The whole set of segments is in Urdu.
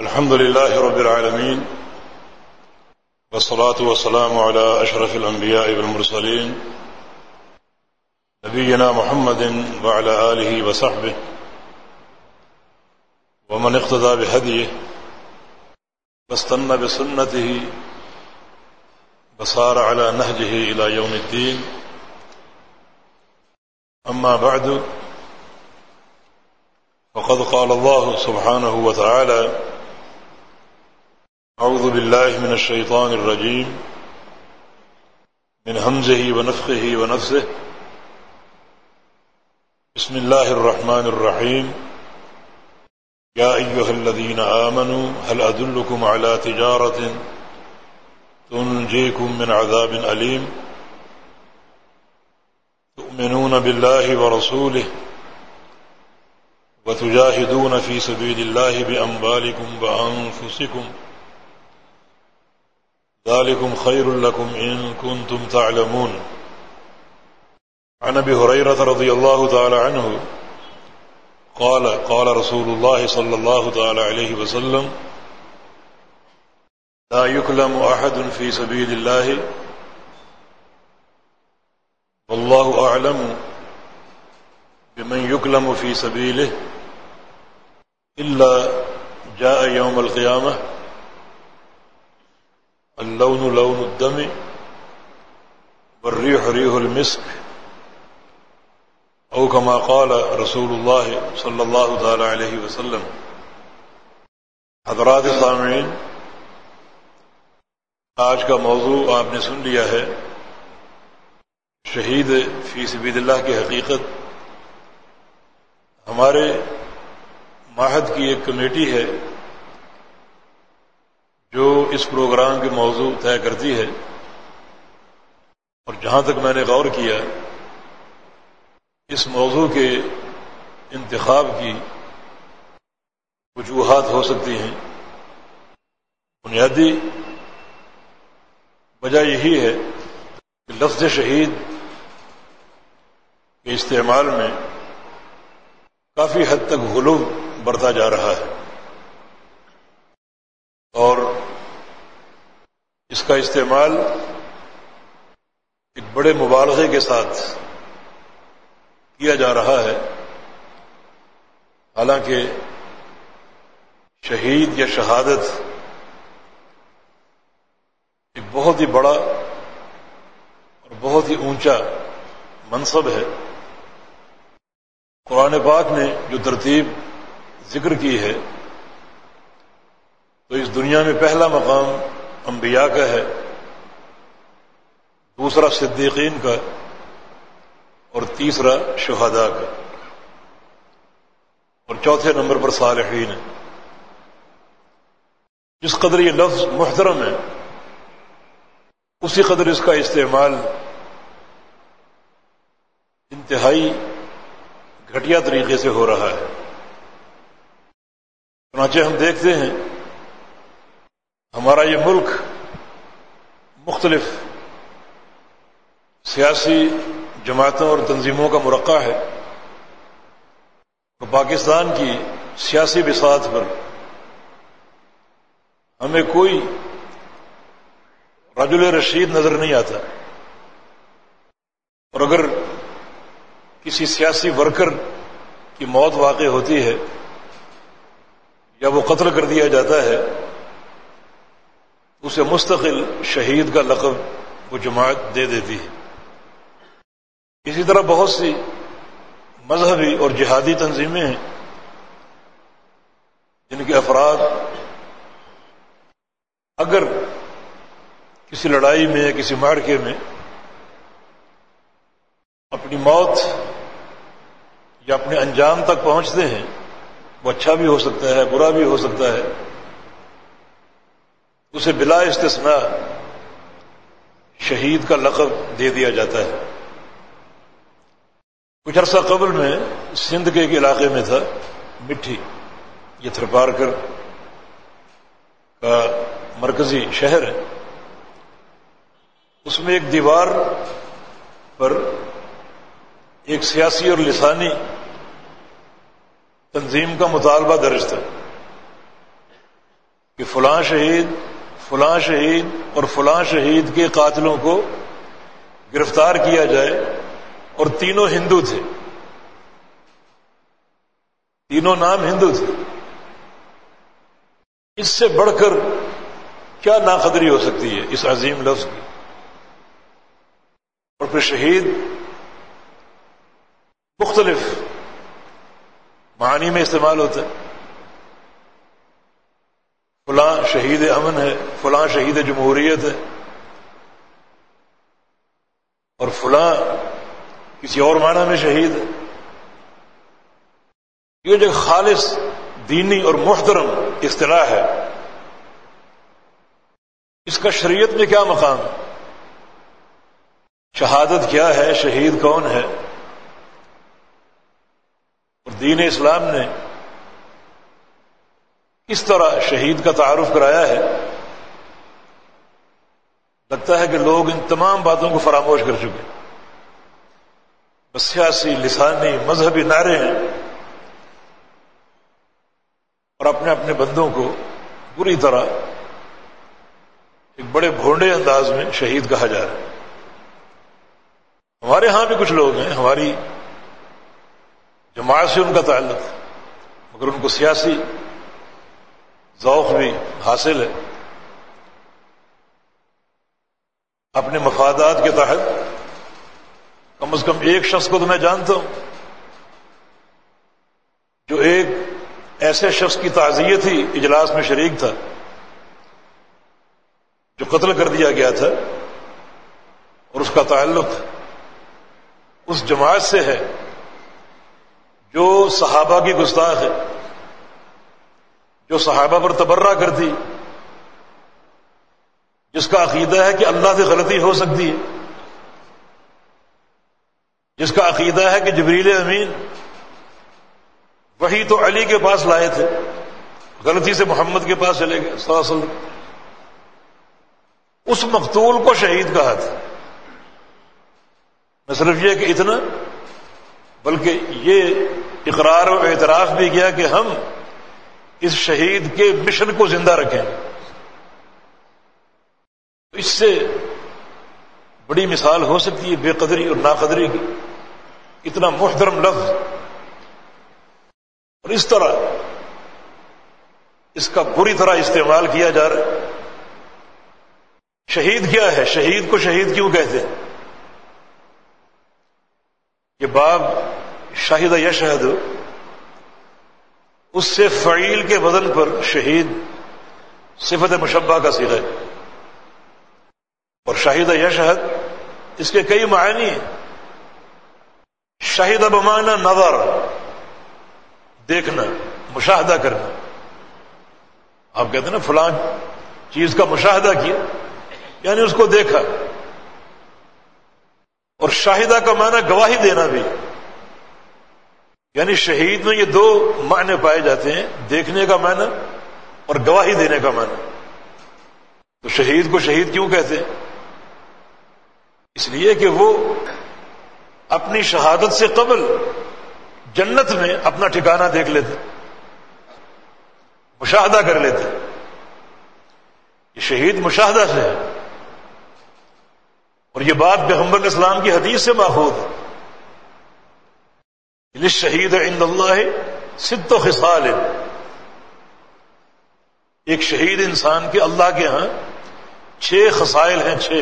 الحمد لله رب العالمين والصلاة والسلام على أشرف الأنبياء والمرسلين نبينا محمد وعلى آله وصحبه ومن اقتدى بهديه واستنى بسنته وصار على نهجه إلى يوم الدين أما بعد فقد قال الله سبحانه وتعالى أعوذ بالله من الشيطان الرجيم من همزه ونفخه ونفسه بسم الله الرحمن الرحيم يا أيها الذين آمنوا هل أدلكم على تجارة تنجيكم من عذاب أليم تؤمنون بالله ورسوله وتجاهدون في سبيل الله بأنبالكم وأنفسكم ذلكم خير لكم إن كنتم تعلمون. عن أبي هريرة رضي الله تعالى عنه قال قال رسول الله صلى الله تعالى عليه وسلم لا يكلم أحد في سبيل الله. والله أعلم بمن يكلم في سبيله إلا جاء يوم القيامة. اللون لون الدم والريح ريح المسك. او كما قال رسول الله صلى الله تعالى عليه وسلم. حضرات سامعین آج کا موضوع آپ نے سن لیا ہے، شہید فی سبید اللہ کی حقیقت. ہمارے ماہد کی ایک کمیٹی ہے جو اس پروگرام کے موضوع طے کرتی ہے، اور جہاں تک میں نے غور کیا، اس موضوع کے انتخاب کی وجوہات ہو سکتی ہیں۔ بنیادی وجہ یہی ہے کہ لفظ شہید کے استعمال میں کافی حد تک غلو برتا جا رہا ہے۔ اور اس کا استعمال ایک بڑے مبالغے کے ساتھ کیا جا رہا ہے۔ حالانکہ شہید یا شہادت ایک بہت ہی بڑا اور بہت ہی اونچا منصب ہے۔ قرآن پاک نے جو ترتیب ذکر کی ہے تو اس دنیا میں پہلا مقام انبیاء کا ہے، دوسرا صدیقین کا اور تیسرا شہداء کا اور چوتھے نمبر پر صالحین ہے جس قدر یہ لفظ محترم ہے، اسی قدر اس کا استعمال انتہائی گھٹیا طریقے سے ہو رہا ہے۔ چنانچہ ہم دیکھتے ہیں ہمارا یہ ملک مختلف سیاسی جماعتوں اور تنظیموں کا مرقع ہے تو پاکستان کی سیاسی بساط پر ہمیں کوئی رجل رشید نظر نہیں آتا اور اگر کسی سیاسی ورکر کی موت واقع ہوتی ہے یا وہ قتل کر دیا جاتا ہے اسے مستقل شہید کا لقب وہ جماعت دے دیتی ہے۔ اسی طرح بہت سی مذہبی اور جہادی تنظیمیں ہیں جن کے افراد اگر کسی لڑائی میں یا کسی مارکے میں اپنی موت یا اپنے انجام تک پہنچتے ہیں، وہ اچھا بھی ہو سکتا ہے، برا بھی ہو سکتا ہے اسے بلا استثناء شہید کا لقب دے دیا جاتا ہے۔ کچھ عرصہ قبل میں سندھ کے ایک علاقے میں تھا، مٹھی، یہ تھرپارکر کا مرکزی شہر ہے۔ اس میں ایک دیوار پر ایک سیاسی اور لسانی تنظیم کا مطالبہ درج تھا کہ فلاں شہید فلاں شہید اور فلاں شہید کے قاتلوں کو گرفتار کیا جائے اور تینوں ہندو تھے۔ تینوں نام ہندو تھے۔ اس سے بڑھ کر کیا ناقدری ہو سکتی ہے اس عظیم لفظ کی؟ اور پھر شہید مختلف معنی میں استعمال ہوتا ہے۔ فلاں شہید امن ہے، فلاں شہید جمہوریت ہے۔ اور فلاں کسی اور معنی میں شہید ہے۔ یہ جو خالص دینی اور محترم اصطلاح ہے، اس کا شریعت میں کیا مقام ہے؟ شہادت کیا ہے؟ شہید کون ہے؟ اور دین اسلام نے کس طرح شہید کا تعارف کرایا ہے، لگتا ہے کہ لوگ ان تمام باتوں کو فراموش کر چکے بس سیاسی، لسانی، مذہبی نعرے ہیں۔ اور اپنے اپنے بندوں کو بری طرح ایک بڑے بھونڈے انداز میں شہید کہا جا رہا ہے۔ ہمارے ہاں بھی کچھ لوگ ہیں، ہماری جماعت سے ان کا تعلق، مگر ان کو سیاسی ذوق بھی حاصل ہے۔ اپنے مفادات کے تحت کم از کم ایک شخص کو تو میں جانتا ہوں۔ جو ایک ایسے شخص کی تعزیت تھی اجلاس میں شریک تھا، جو قتل کر دیا گیا تھا اور اس کا تعلق اس جماعت سے ہے جو صحابہ کی گستاخ ہے۔ جو صحابہ پر تبرہ کرتی، جس کا عقیدہ ہے کہ اللہ سے غلطی ہو سکتی ہے، جس کا عقیدہ ہے کہ جبریل امین وہی تو علی کے پاس لائے تھے، غلطی سے محمد کے پاس چلے گئے، صلی اللہ علیہ وسلم۔ اس مقتول کو شہید کہا تھا۔ نہ صرف یہ کہ اتنا، بلکہ یہ اقرار و اعتراف بھی کیا کہ ہم اس شہید کے مشن کو زندہ رکھیں۔ اس سے بڑی مثال ہو سکتی ہے بے قدری اور ناقدری کی۔ اتنا محترم لفظ۔ اور اس طرح اس کا بری طرح استعمال کیا جا رہا ہے۔ شہید کیا ہے؟ شہید کو شہید کیوں کہتے ہیں؟ یہ باب شاہد یشہد اس سے فعیل کے بدن پر شہید صفت مشبہ کا سیکھا ہے۔ اور شاہد یشہد، اس کے کئی معنی ہیں۔ شاہد بمانا نظر، دیکھنا، مشاہدہ کرنا۔ آپ کہتے ہیں نا فلاں چیز کا مشاہدہ کیا یعنی اس کو دیکھا۔ اور شاہدہ کا معنی گواہی دینا بھی۔ یعنی شہید میں یہ دو معنی پائے جاتے ہیں، دیکھنے کا معنی اور گواہی دینے کا معنی۔ تو شہید کو شہید کیوں کہتے ہیں؟ اس لیے کہ وہ اپنی شہادت سے قبل جنت میں اپنا ٹھکانہ دیکھ لیتے، مشاہدہ کر لیتے۔ یہ شہید مشاہدہ سے ہے۔ اور یہ بات بحمبر اسلام کی حدیث سے ماحول ہے۔ شہید عند اللہ ست و خصال. ایک شہید انسان کے اللہ کے ہاں چھ خسائل ہیں، چھ۔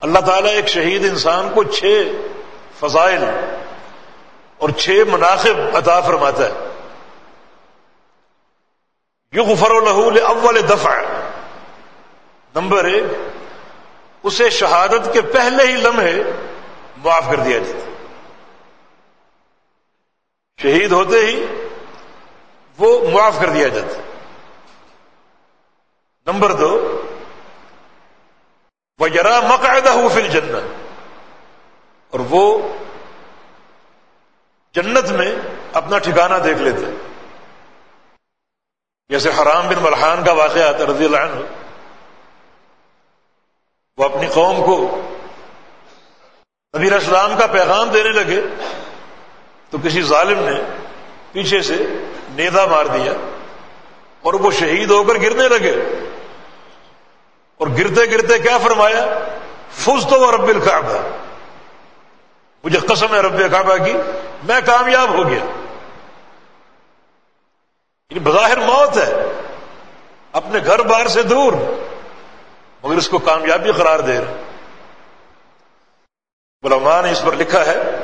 اللہ تعالیٰ ایک شہید انسان کو چھ فضائل اور چھ مناسب عطا فرماتا ہے۔ یو غفر الحول اول دفع۔ نمبر ایک، اسے شہادت کے پہلے ہی لمحے معاف کر دیا جاتا شہید ہوتے ہی وہ معاف کر دیا جاتا نمبر دو وہ ذرا مقاعدہ ہو فل جنت اور وہ جنت میں اپنا ٹھکانہ دیکھ لیتے جیسے حرام بن ملحان کا واقعہ آتا رضی اللہ عنہ۔ وہ اپنی قوم کو نبی اسلام کا پیغام دینے لگے۔ تو کسی ظالم نے پیچھے سے نیدا مار دیا اور وہ شہید ہو کر گرنے لگے۔ اور گرتے گرتے کیا فرمایا؟ فز تو رب الکعبہ۔ مجھے قسم ہے رب کعبہ کی، میں کامیاب ہو گیا۔ یعنی بظاہر موت ہے۔ اپنے گھر بار سے دور، مگر اس کو کامیابی قرار دے رہے علماء نے اس پر لکھا ہے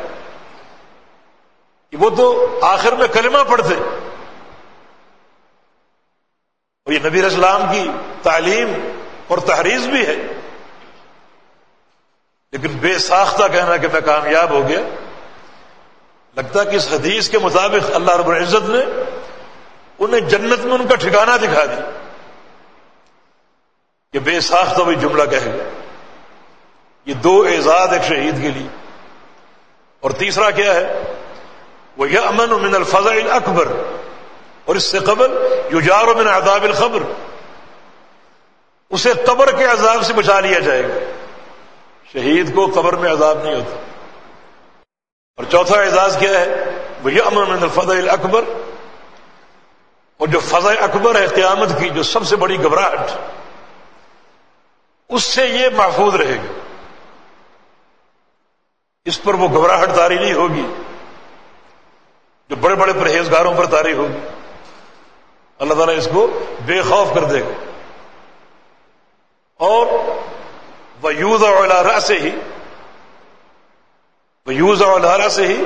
وہ تو آخر میں کلمہ پڑھتے۔ اور یہ نبی اسلام کی تعلیم اور تحریر بھی ہے۔ لیکن بے ساختہ کہنا کہ میں کامیاب ہو گیا۔ لگتا کہ اس حدیث کے مطابق اللہ رب العزت نے انہیں جنت میں ان کا ٹھکانہ دکھا دیا۔ کہ بے ساختہ بھی جملہ کہے گا یہ دو اعزاز ایک شہید کے لیے۔ اور تیسرا کیا ہے؟ وہ یہ امن من الفضل اکبر اور اس سے قبل یو جار من عذاب الخبر. اسے قبر کے عذاب سے بچا لیا جائے گا. شہید کو قبر میں عذاب نہیں ہوتا. اور چوتھا اعزاز کیا ہے؟ وہ یہ امن من الفضل اکبر اور جو فضا اکبر ہے قیامت کی، جو سب سے بڑی گھبراہٹ، اس سے یہ محفوظ رہے گا۔ اس پر وہ گھبراہٹ تاری نہیں ہوگی۔ جو بڑے بڑے پرہیزگاروں پر تاری ہوگی۔ اللہ تعالیٰ اس کو بے خوف کر دے گا۔ اور وہ یوز اور سے ہی وہ یوز اور سے ہی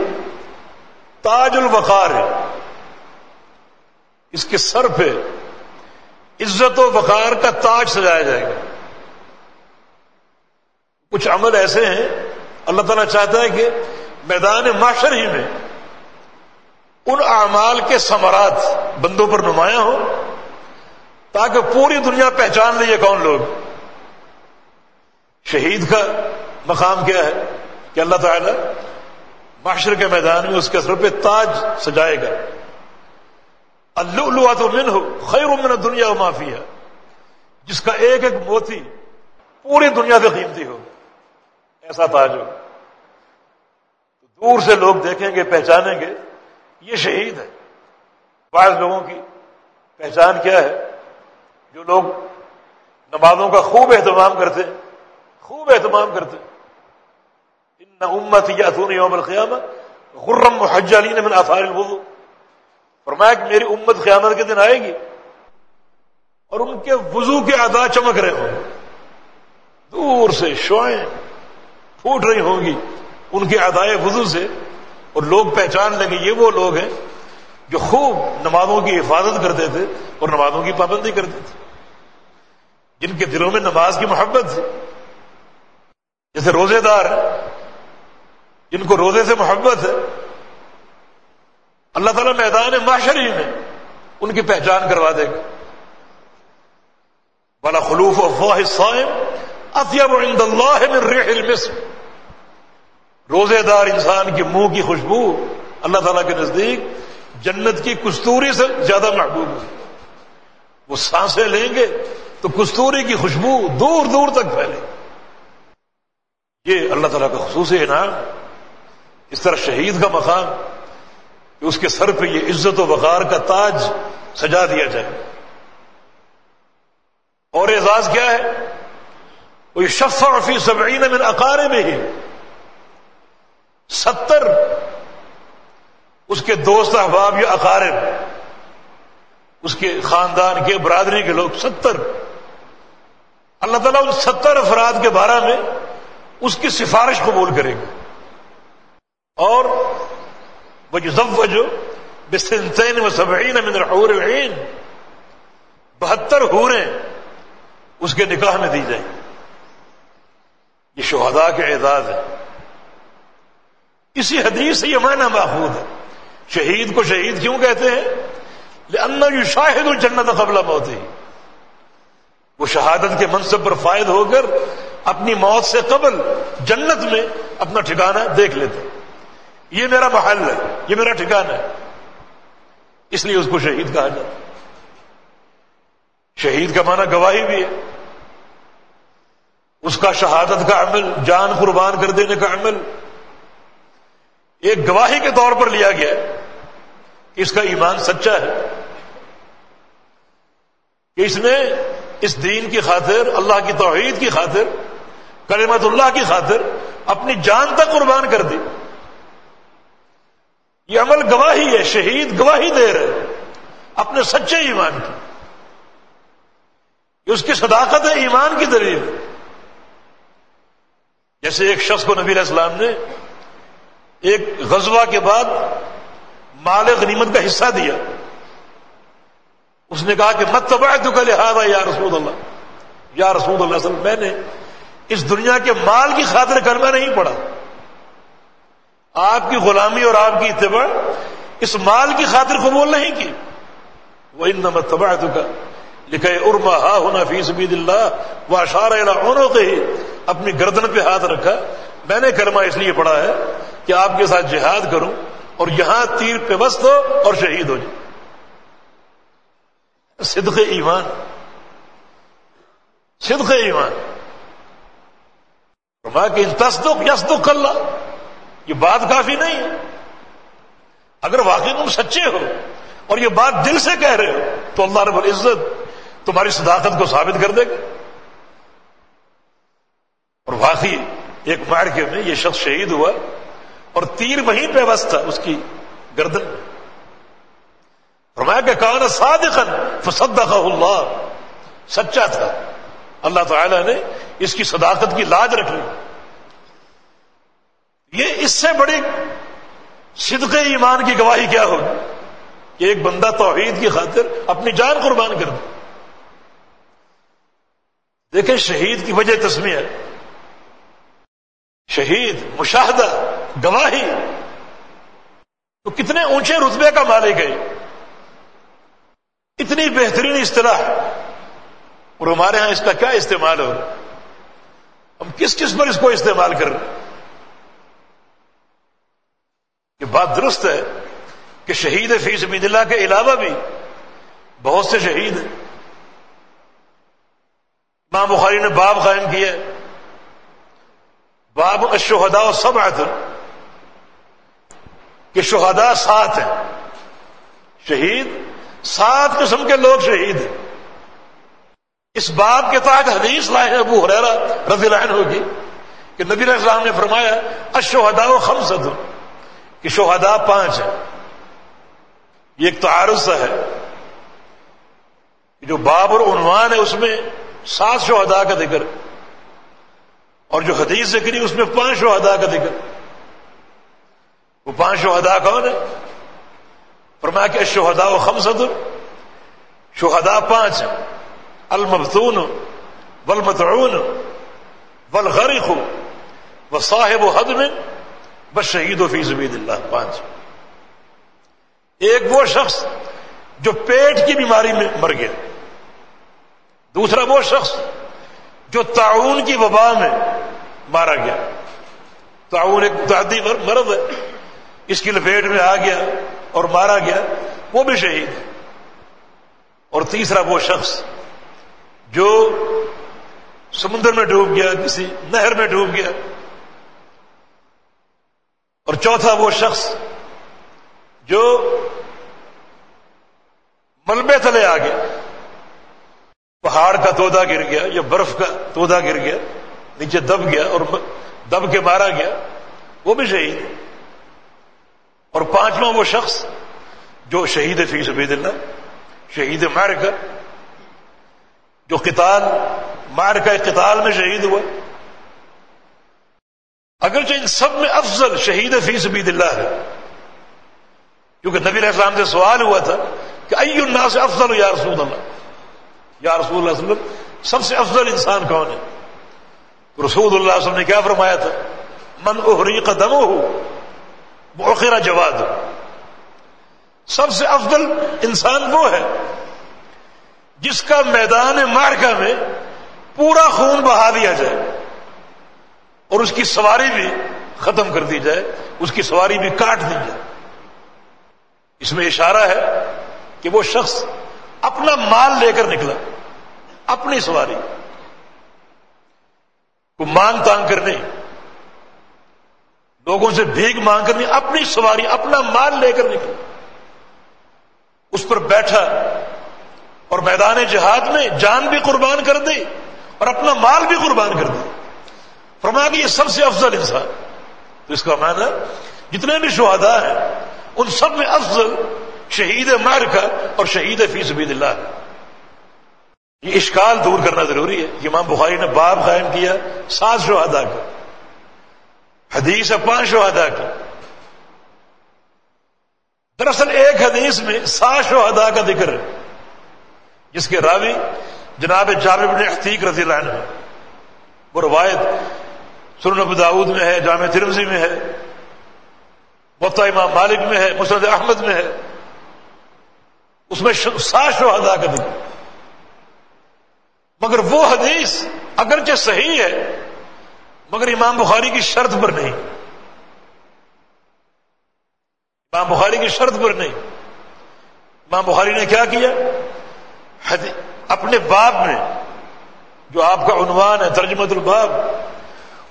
تاج الوقار۔ ہے اس کے سر پہ عزت و وقار کا تاج سجایا جائے گا۔ کچھ عمل ایسے ہیں، اللہ تعالیٰ چاہتا ہے کہ میدان معاشر ہی میں ان اعمال کے ثمرات، بندوں پر نمایاں ہو تاکہ پوری دنیا پہچان لے یہ کون لوگ؟ شہید کا مقام کیا ہے؟ کہ اللہ تعالیٰ معاشر کے میدان میں اس کے سر پہ تاج سجائے گا۔ اللہ تو من ہو خیر من دنیا و معافی ہے جس کا ایک ایک موتی پوری دنیا سے قیمتی ہو، ایسا تاج ہو۔ دور سے لوگ دیکھیں گے، پہچانیں گے یہ شہید ہے۔ بعض لوگوں کی پہچان کیا ہے؟ جو لوگ نمازوں کا خوب اہتمام کرتے ہیں، خوب اہتمام کرتے ہیں۔ ان امت یا یوم القیامت غرم محجالین من آثار الوضو فرمایا کہ میری امت قیامت کے دن آئے گی اور ان کے وضو کے ادا چمک رہے ہوں گے۔ دور سے شوائیں پھوٹ رہی ہوں گی ان کے ادائے وضو سے۔ اور لوگ پہچان لیں گے یہ وہ لوگ ہیں جو خوب نمازوں کی حفاظت کرتے تھے اور نمازوں کی پابندی کرتے تھے، جن کے دلوں میں نماز کی محبت تھی۔ جیسے روزے دار جن کو روزے سے محبت ہے، اللہ تعالیٰ میدان معاشر ہی میں ان کی پہچان کروا دے گا۔ والا خلوف و فواہ عند اللہ من ریح المصر روزے دار انسان کے منہ کی خوشبو اللہ تعالیٰ کے نزدیک جنت کی کستوری سے زیادہ محبوب ہے۔ وہ سانسیں لیں گے تو کستوری کی خوشبو دور دور تک پھیلے۔ یہ اللہ تعالیٰ کا خصوصی انعام، اس طرح شہید کا مقام کہ اس کے سر پہ یہ عزت و وقار کا تاج سجا دیا جائے۔ اور اعزاز کیا ہے؟ وہ شفا فی سبعین من اقارے میں ہی ستر اس کے دوست احباب یا اقارب، اس کے خاندان کے برادری کے لوگ، ستر۔ اللہ تعالیٰ ان ستر افراد کے بارے میں اس کی سفارش قبول کرے گا۔ اور وہ جو ضب جو بسنتین و سبعین من الحور العین بہتر حوریں اس کے نکاح میں دی جائیں۔ یہ شہداء کے اعزاز ہے اسی حدیث سے یہ معنی محفوظ ہے۔ شہید کو شہید کیوں کہتے ہیں؟ یو شاہد الجنت قبل موت ہی وہ شہادت کے منصب پر فائد ہو کر اپنی موت سے قبل جنت میں اپنا ٹھکانہ دیکھ لیتے۔ یہ میرا محل ہے، یہ میرا ٹھکانہ ہے۔ اس لیے اس کو شہید کہا جاتا شہید کا معنی گواہی بھی ہے۔ اس کا شہادت کا عمل، جان قربان کر دینے کا عمل ایک گواہی کے طور پر لیا گیا کہ اس کا ایمان سچا ہے، کہ اس نے اس دین کی خاطر، اللہ کی توحید کی خاطر کلمت اللہ کی خاطر اپنی جان تک قربان کر دی۔ یہ عمل گواہی ہے، شہید گواہی دے رہے اپنے سچے ایمان کی۔ یہ اس کی صداقت ہے، ایمان کی دلیل۔ جیسے ایک شخص کو نبی علیہ السلام نے ایک غزوہ کے بعد مال غنیمت کا حصہ دیا۔ اس نے کہا کہ مت تباہ تو کا لحاظ یا رسول اللہ۔ یا رسول اللہ وسلم، میں نے اس دنیا کے مال کی خاطر کلمہ نہیں پڑا آپ کی غلامی اور آپ کی اتباع اس مال کی خاطر قبول نہیں کی۔ وہ ان نمت تباہ کا لکھے ارما ہا ہونا فیس بید اللہ وہ اشارہ اونوں کے ہی اپنی گردن پہ ہاتھ رکھا۔ میں نے کلمہ اس لیے پڑھا ہے کہ آپ کے ساتھ جہاد کروں اور یہاں تیر پہ وسط ہو اور شہید ہو جائے صدق ایمان۔ صدق ایمان۔ کہ تصدق یسدق اللہ۔ یہ بات کافی نہیں ہے۔ اگر واقعی تم سچے ہو اور یہ بات دل سے کہہ رہے ہو، تو اللہ رب العزت تمہاری صداقت کو ثابت کر دے گا۔ اور واقعی ایک مارکے میں یہ شخص شہید ہوا۔ اور تیر وہیں پہ بس تھا اس کی گردن۔ فرمایا کہ کہا صادقن فصدقہ اللہ، سچا تھا۔ اللہ تعالی نے اس کی صداقت کی لاج رکھ لی۔ یہ اس سے بڑی صدق ایمان کی گواہی کیا ہوگی؟ کہ ایک بندہ توحید کی خاطر اپنی جان قربان کر دے۔ دیکھیں، شہید کی وجہ تسمی ہے۔ شہید، مشاہدہ گواہی۔ تو کتنے اونچے رتبے کا مالک ہے۔ اتنی بہترین اصطلاح۔ اور ہمارے ہاں اس کا کیا استعمال ہو؟ ہم کس کس پر اس کو استعمال کر رہے یہ بات درست ہے کہ شہید فی سبید اللہ کے علاوہ بھی بہت سے شہید ہیں۔ ماں بخاری نے باب قائم کیا باب اشہدا سب آئے کہ شہدا سات ہیں۔ شہید، سات قسم کے لوگ شہید ہیں۔ اس بات کے تحت حدیث لائے ہیں ابو حریرا رضی اللہ عنہ ہوگی کہ نبی علیہ السلام نے فرمایا اشہدا و خمسد کہ شہدا پانچ ہیں۔ یہ ایک تعارض ہے جو باب اور عنوان ہے، اس میں سات شہدا کا ذکر، اور جو حدیث ذکری اس میں پانچ شہدا کا ذکر۔ وہ پانچ شہدا کون ہے فرمایا کہ شہدا و خمسد شہدا پانچ المبتون والمتعون والغرق وصاحب حدم بس شہید و فی زبید اللہ، پانچ۔ ایک وہ شخص جو پیٹ کی بیماری میں مر گیا۔ دوسرا وہ شخص جو تعاون کی وبا میں مارا گیا۔ تعاون ایک تعدی مرض ہے۔ اس کی لپیٹ میں آ گیا اور مارا گیا، وہ بھی شہید۔ اور تیسرا وہ شخص جو سمندر میں ڈوب گیا، کسی نہر میں ڈوب گیا۔ اور چوتھا وہ شخص جو ملبے تلے آ گیا۔ پہاڑ کا تودا گر گیا یا برف کا تودا گر گیا، نیچے دب گیا اور دب کے مارا گیا، وہ بھی شہید۔ اور پانچواں وہ شخص جو شہید فی سبید اللہ، شہید مارکا جو قتال مار کا قتال میں شہید ہوا۔ اگرچہ ان سب میں افضل شہید فی سبید اللہ ہے، کیونکہ نبی علیہ السلام سے سوال ہوا تھا کہ ای الناس سے افضل یا رسول اللہ؟ یا رسول اللہ وسلم، سب سے افضل انسان کون ہے؟ رسول اللہ علیہ وسلم نے کیا فرمایا تھا؟ من احری قدم ہو بخیرہ جواد سب سے افضل انسان وہ ہے جس کا میدان مارکا میں پورا خون بہا دیا جائے اور اس کی سواری بھی ختم کر دی جائے، اس کی سواری بھی کاٹ دی جائے۔ اس میں اشارہ ہے کہ وہ شخص اپنا مال لے کر نکلا، اپنی سواری کو مانگ تانگ کر نہیں لوگوں سے بھیگ مانگ کر نہیں، اپنی سواری، اپنا مال لے کر نکلا اس پر بیٹھا اور میدان جہاد میں جان بھی قربان کر دی اور اپنا مال بھی قربان کر دی۔ فرمایا کہ یہ سب سے افضل انسان۔ تو اس کا معنی، جتنے بھی شہدا ہیں، ان سب میں افضل شہید مار کا اور شہید فی سبید اللہ۔ یہ اشکال دور کرنا ضروری ہے۔ امام بخاری نے باب قائم کیا، سات شہدا کا۔ حدیث ہے پانچ شہدا کا دراصل ایک حدیث میں سات شہدا کا ذکر ہے۔ جس کے راوی جناب جامع بن عتیق رضی اللہ عنہ وہ روایت سرن داود میں ہے، جامع ترمزی میں ہے۔ وقت امام مالک میں ہے مسرد احمد میں ہے۔ اس میں سات شہدا کا ذکر۔ مگر وہ حدیث اگرچہ صحیح ہے مگر امام بخاری کی شرط پر نہیں۔ امام بخاری کی شرط پر نہیں۔ امام بخاری نے کیا کیا؟ اپنے باب میں جو آپ کا عنوان ہے ترجمت الباب،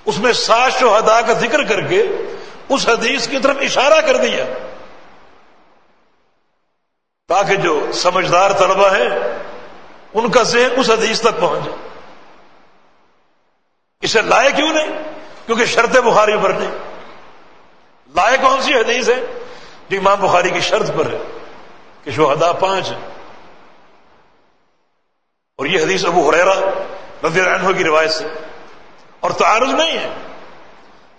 اس میں سات شہدا کا ذکر کر کے اس حدیث کی طرف اشارہ کر دیا۔ تاکہ جو سمجھدار طلبہ ہیں، ان کا ذہن اس حدیث تک پہنچ جائے۔ اسے لائے کیوں نہیں؟ کیونکہ شرط بخاری پر نہیں۔ لائے کون سی حدیث ہے؟ جو امام بخاری کی شرط پر ہے کہ شہدا پانچ ہیں۔ اور یہ حدیث ابو حریرا رضی اللہ عنہ کی روایت سے۔ اور تعارض نہیں ہے۔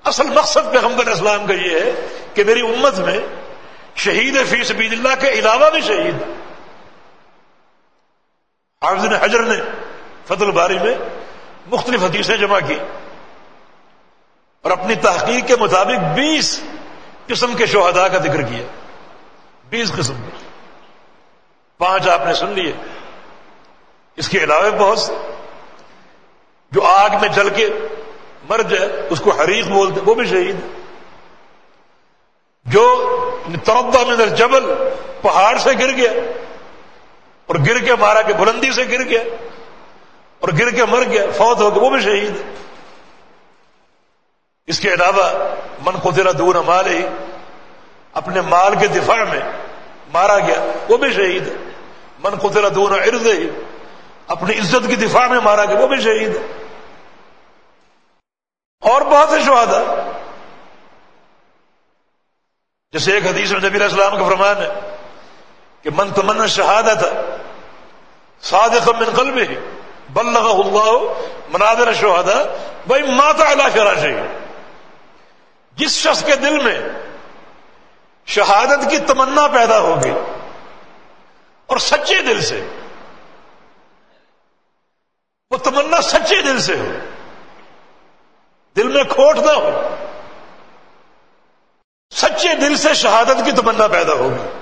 اصل مقصد پیغمبر اسلام کا یہ ہے کہ میری امت میں شہید فی سبید اللہ کے علاوہ بھی شہید۔ حافظ نے حجر نے فت الباری میں مختلف حدیثیں جمع کی اور اپنی تحقیق کے مطابق بیس قسم کے شہداء کا ذکر کیا بیس قسم کے۔ پانچ آپ نے سن لیے۔ اس کے علاوہ بہت سے۔ جو آگ میں جل کے مر جائے، اس کو حریق بولتے وہ بھی شہید ہے جو تربا میں جبل پہاڑ سے گر گیا اور گر کے مارا کے بلندی سے گر گیا اور گر کے مر گیا، فوت ہو گیا، وہ بھی شہید۔ اس کے علاوہ، من قدرہ دور مال ہی اپنے مال کے دفاع میں مارا گیا، وہ بھی شہید۔ ہے من قدرہ دور ارد ہی اپنی عزت کی دفاع میں مارا گیا، وہ بھی شہید۔ ہے اور بہت سے شہادا جیسے ایک حدیث میں نبی السلام کا فرمان ہے کہ من تمنا شہادت صادق من قلب ہی بلغ اللہ منادر شہادا بھائی ماتا اللہ فراشی جس شخص کے دل میں شہادت کی تمنا پیدا ہوگی اور سچے دل سے، وہ تمنا سچے دل سے ہو، دل میں کھوٹ نہ ہو، سچے دل سے شہادت کی تمنا پیدا ہوگی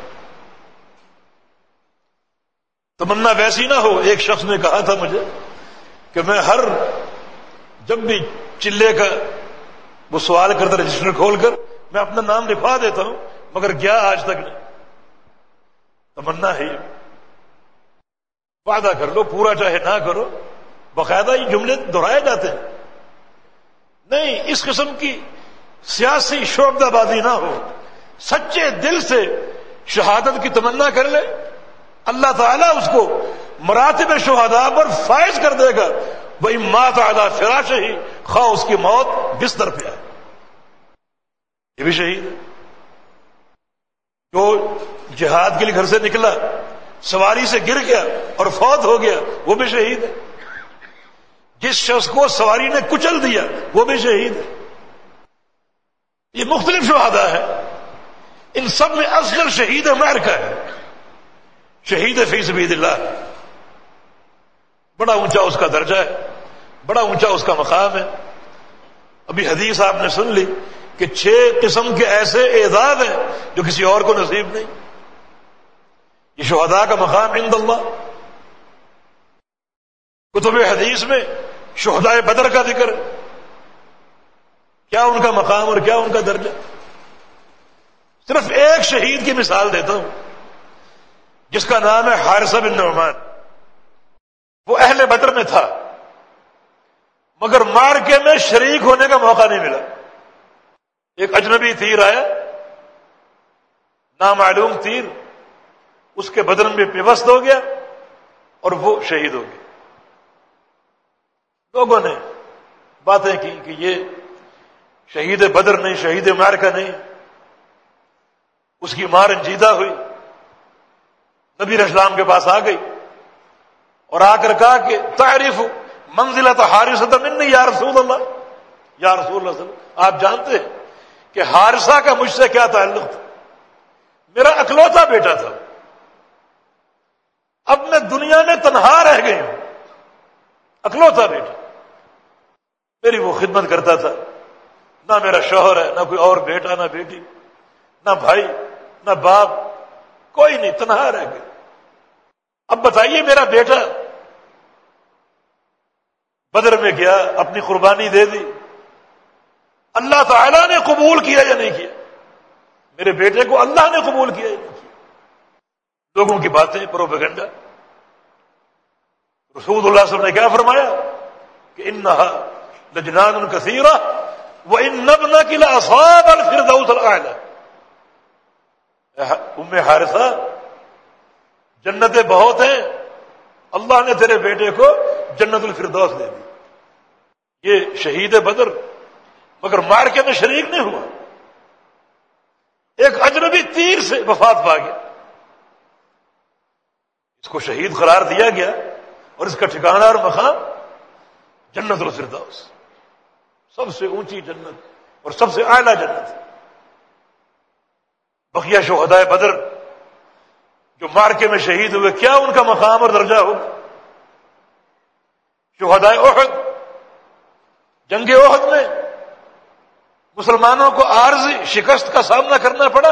تمنا ویسی نہ ہو، ایک شخص نے کہا تھا مجھے کہ میں ہر جب بھی چلے کا وہ سوال کرتا، رجسٹر کھول کر میں اپنا نام لکھوا دیتا ہوں، مگر کیا آج تک نہیں۔ تمنا ہے۔ وعدہ کر لو، پورا چاہے نہ کرو، باقاعدہ یہ جملے دہرائے جاتے ہیں۔ نہیں، اس قسم کی سیاسی شعبہ بازی نہ ہو۔ سچے دل سے شہادت کی تمنا کر لے۔ اللہ تعالیٰ اس کو مراتب شہدا پر فائز کر دے گا۔ وہی ماں تعالیٰ فراش ہی خواہ اس کی موت بستر پہ آئے۔ یہ بھی شہید۔ جو جہاد کے لیے گھر سے نکلا، سواری سے گر گیا اور فوت ہو گیا، وہ بھی شہید۔ ہے جس شخص کو سواری نے کچل دیا، وہ بھی شہید۔ ہے یہ مختلف شہادا ہے ان سب میں اصغر شہید امریکہ ہے۔ شہید فی سبید اللہ بڑا اونچا اس کا درجہ ہے، بڑا اونچا اس کا مقام ہے۔ ابھی حدیث آپ نے سن لی کہ چھ قسم کے ایسے اعزاز ہیں جو کسی اور کو نصیب نہیں۔ یہ شہدا کا مقام عند اللہ۔ کتب حدیث میں شہدائے بدر کا ذکر کیا ان کا مقام اور کیا ان کا درجہ؟ صرف ایک شہید کی مثال دیتا ہوں۔ جس کا نام ہے حارثہ بن نعمان۔ وہ اہل بدر میں تھا۔ مگر مارکے میں شریک ہونے کا موقع نہیں ملا۔ ایک اجنبی تیر آیا نامعلوم تیر اس کے بدن میں پیوست ہو گیا اور وہ شہید ہو گئے لوگوں نے باتیں کی کہ یہ شہید بدر نہیں، شہید مار کا نہیں۔ اس کی مار رنجیدہ ہوئی۔ نبی اسلام کے پاس آ گئی اور آ کر کہا کہ تعریف منزل تو حارث من یا رسول اللہ۔ یا رسول اللہ آپ جانتے ہیں کہ حارثہ کا مجھ سے کیا تعلق تھا؟ میرا اکلوتا بیٹا تھا۔ اب میں دنیا میں تنہا رہ گئی ہوں۔ اکلوتا بیٹا۔ میری وہ خدمت کرتا تھا۔ نہ میرا شوہر ہے، نہ کوئی اور بیٹا، نہ بیٹی، نہ بھائی، نہ باپ، کوئی نہیں، تنہا رہ گئے اب بتائیے میرا بیٹا بدر میں گیا، اپنی قربانی دے دی۔ اللہ تعالی نے قبول کیا یا نہیں کیا؟ میرے بیٹے کو اللہ نے قبول کیا یا نہیں کیا؟ لوگوں کی باتیں، پروپیگنڈا۔ رسول اللہ صلی اللہ نے کیا فرمایا؟ کہ ان لجنان کثیرہ وہ ان نب نہ قلعہ اصاب الفردوس العلی ام حارثہ جنتیں بہت ہیں۔ اللہ نے تیرے بیٹے کو جنت الفردوس دے دی۔ یہ شہید بدر، مگر مار کے میں شریک نہیں ہوا۔ ایک اجنبی تیر سے وفات پا گیا۔ اس کو شہید قرار دیا گیا اور اس کا ٹھکانہ اور مقام جنت الفردوس۔ سب سے اونچی جنت اور سب سے اعلیٰ جنت۔ بقیہ شہدائے بدر جو مارکے میں شہید ہوئے، کیا ان کا مقام اور درجہ ہوگا شہدائے عہد جنگ عہد میں مسلمانوں کو عارضی شکست کا سامنا کرنا پڑا۔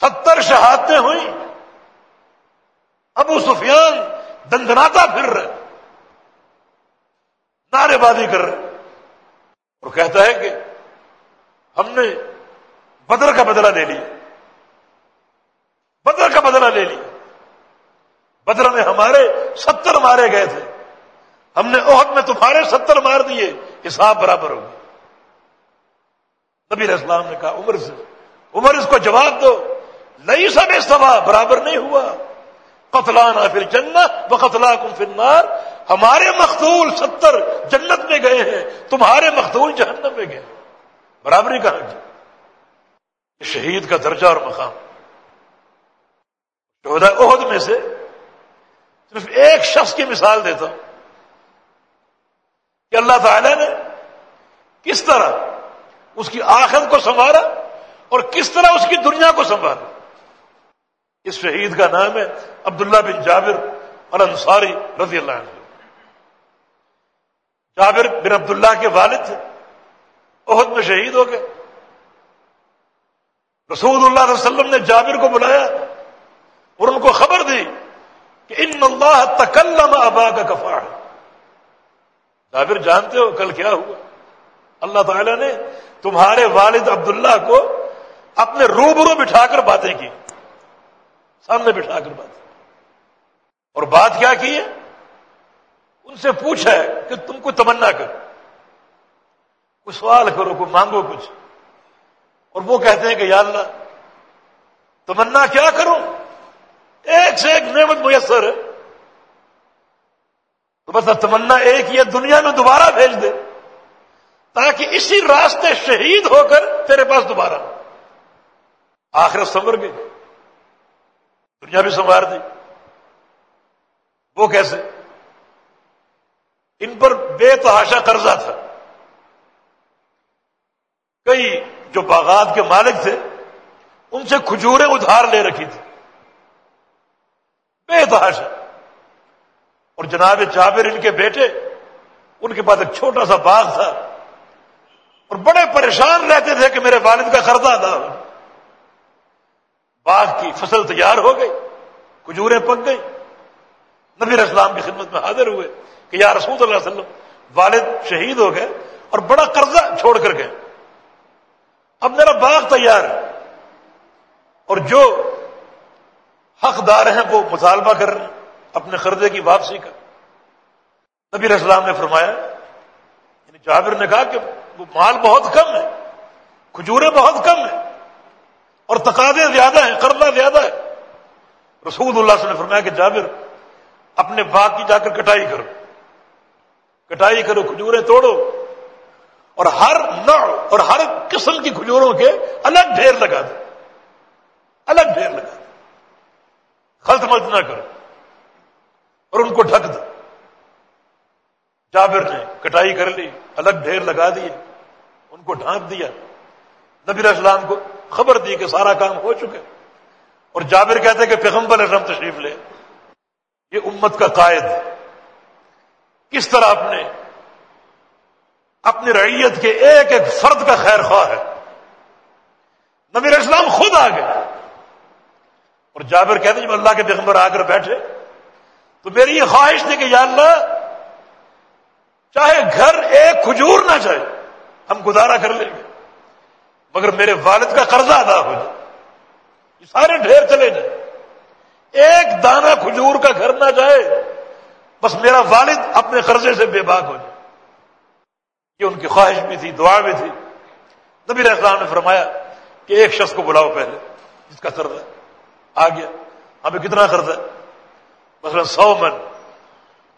ستر شہادتیں ہوئی ابو سفیان دندناتا پھر رہے نعرے بازی کر رہے اور کہتا ہے کہ ہم نے بدر کا بدلہ لے لیا۔ بدر کا بدلہ لے لیا بدر میں ہمارے ستر مارے گئے تھے۔ ہم نے عہد میں تمہارے ستر مار دیے حساب برابر ہو گیا نبی اسلام نے کہا، عمر سے، عمر اس کو جواب دو۔ نہیں سب استفا برابر نہیں ہوا۔ قتلانا پھر جنت و قتلا کم فنار ہمارے مختول ستر جنت میں گئے ہیں، تمہارے مختول جہنم میں گئے برابری کہاں کی شہید کا درجہ اور مقام۔ چودہ عہد میں سے صرف ایک شخص کی مثال دیتا ہوں کہ اللہ تعالی نے کس طرح اس کی آخر کو سنوارا اور کس طرح اس کی دنیا کو سنوارا۔ اس شہید کا نام ہے عبداللہ بن جابر اور انصاری رضی اللہ عنہ۔ جابر بن عبداللہ کے والد تھے۔ عہد میں شہید ہو گئے۔ رسول اللہ علیہ وسلم نے جابر کو بلایا۔ اور ان کو خبر دی کہ ان اللہ تکلم ابا کا کفاڑ جابر، جانتے ہو کل کیا ہوا؟ اللہ تعالی نے تمہارے والد عبداللہ کو اپنے روبرو بٹھا کر باتیں کی۔ سامنے بٹھا کر باتیں اور بات کیا کی ہے؟ ان سے پوچھا ہے کہ تم کو تمنا کرو کوئی سوال کرو، کوئی مانگو کچھ۔ اور وہ کہتے ہیں کہ یا اللہ، تمنا کیا کروں؟ ایک سے ایک نعمت میسر ہے۔ تو بس تمنا ایک یہ دنیا میں دوبارہ بھیج دے۔ تاکہ اسی راستے شہید ہو کر تیرے پاس دوبارہ۔ آخر سمر گئی دنیا بھی سنوار دی۔ وہ کیسے؟ ان پر بے تحاشا قرضہ تھا۔ کئی جو باغات کے مالک تھے، ان سے کھجوریں ادھار لے رکھی تھی بے تحاشا اور جناب جابر ان کے بیٹے، ان کے پاس ایک چھوٹا سا باغ تھا۔ اور بڑے پریشان رہتے تھے کہ میرے والد کا قرضہ ادا ہو۔ باغ کی فصل تیار ہو گئی، کھجوریں پک گئی نبی اسلام کی خدمت میں حاضر ہوئے کہ یا رسول اللہ علیہ وسلم، والد شہید ہو گئے اور بڑا قرضہ چھوڑ کر گئے۔ اب میرا باغ تیار ہے۔ اور جو حقدار ہیں، وہ مطالبہ کر رہے ہیں اپنے قرضے کی واپسی کا نبی اسلام نے فرمایا یعنی جابر نے کہا کہ وہ مال بہت کم ہے کھجورے بہت کم ہیں، اور تقاضے زیادہ ہیں، قرضہ زیادہ ہے۔ رسول اللہ صلی اللہ علیہ وسلم نے فرمایا کہ جابر، اپنے باغ کی جا کر کٹائی کرو۔ کٹائی کرو، کھجوریں توڑو۔ اور ہر نوع اور ہر قسم کی کھجوروں کے الگ ڈھیر لگا دو۔ الگ ڈھیر لگا دو۔ خلط ملت نہ کرو اور ان کو ڈھک دو۔ جابر نے کٹائی کر لی، الگ ڈھیر لگا دیے، ان کو ڈھانک دیا۔ نبی اسلام کو خبر دی کہ سارا کام ہو چکے اور جابر کہتے کہ پیغمبر اسلم تشریف لے۔ یہ امت کا قائد ہے۔ کس طرح اپنے اپنی رعیت کے ایک ایک فرد کا خیر خواہ ہے۔ نبی اسلام خود آ گئے۔ اور جابر کہتے جب اللہ کے پیغمبر آ کر بیٹھے، تو میری یہ خواہش تھی کہ یا اللہ، چاہے گھر ایک کھجور نہ چاہے ہم گزارا کر لیں گے، مگر میرے والد کا قرضہ ادا ہو جائے، یہ سارے ڈھیر چلے جائیں۔ ایک دانہ کھجور کا گھر نہ جائے، بس میرا والد اپنے قرضے سے بے باک ہو جائے۔ یہ ان کی خواہش بھی تھی، دعا بھی تھی۔ نبی السلام نے فرمایا کہ ایک شخص کو بلاؤ پہلے، جس کا قرض ہے آ گیا ہمیں کتنا قرض ہے؟ مثلا سو من۔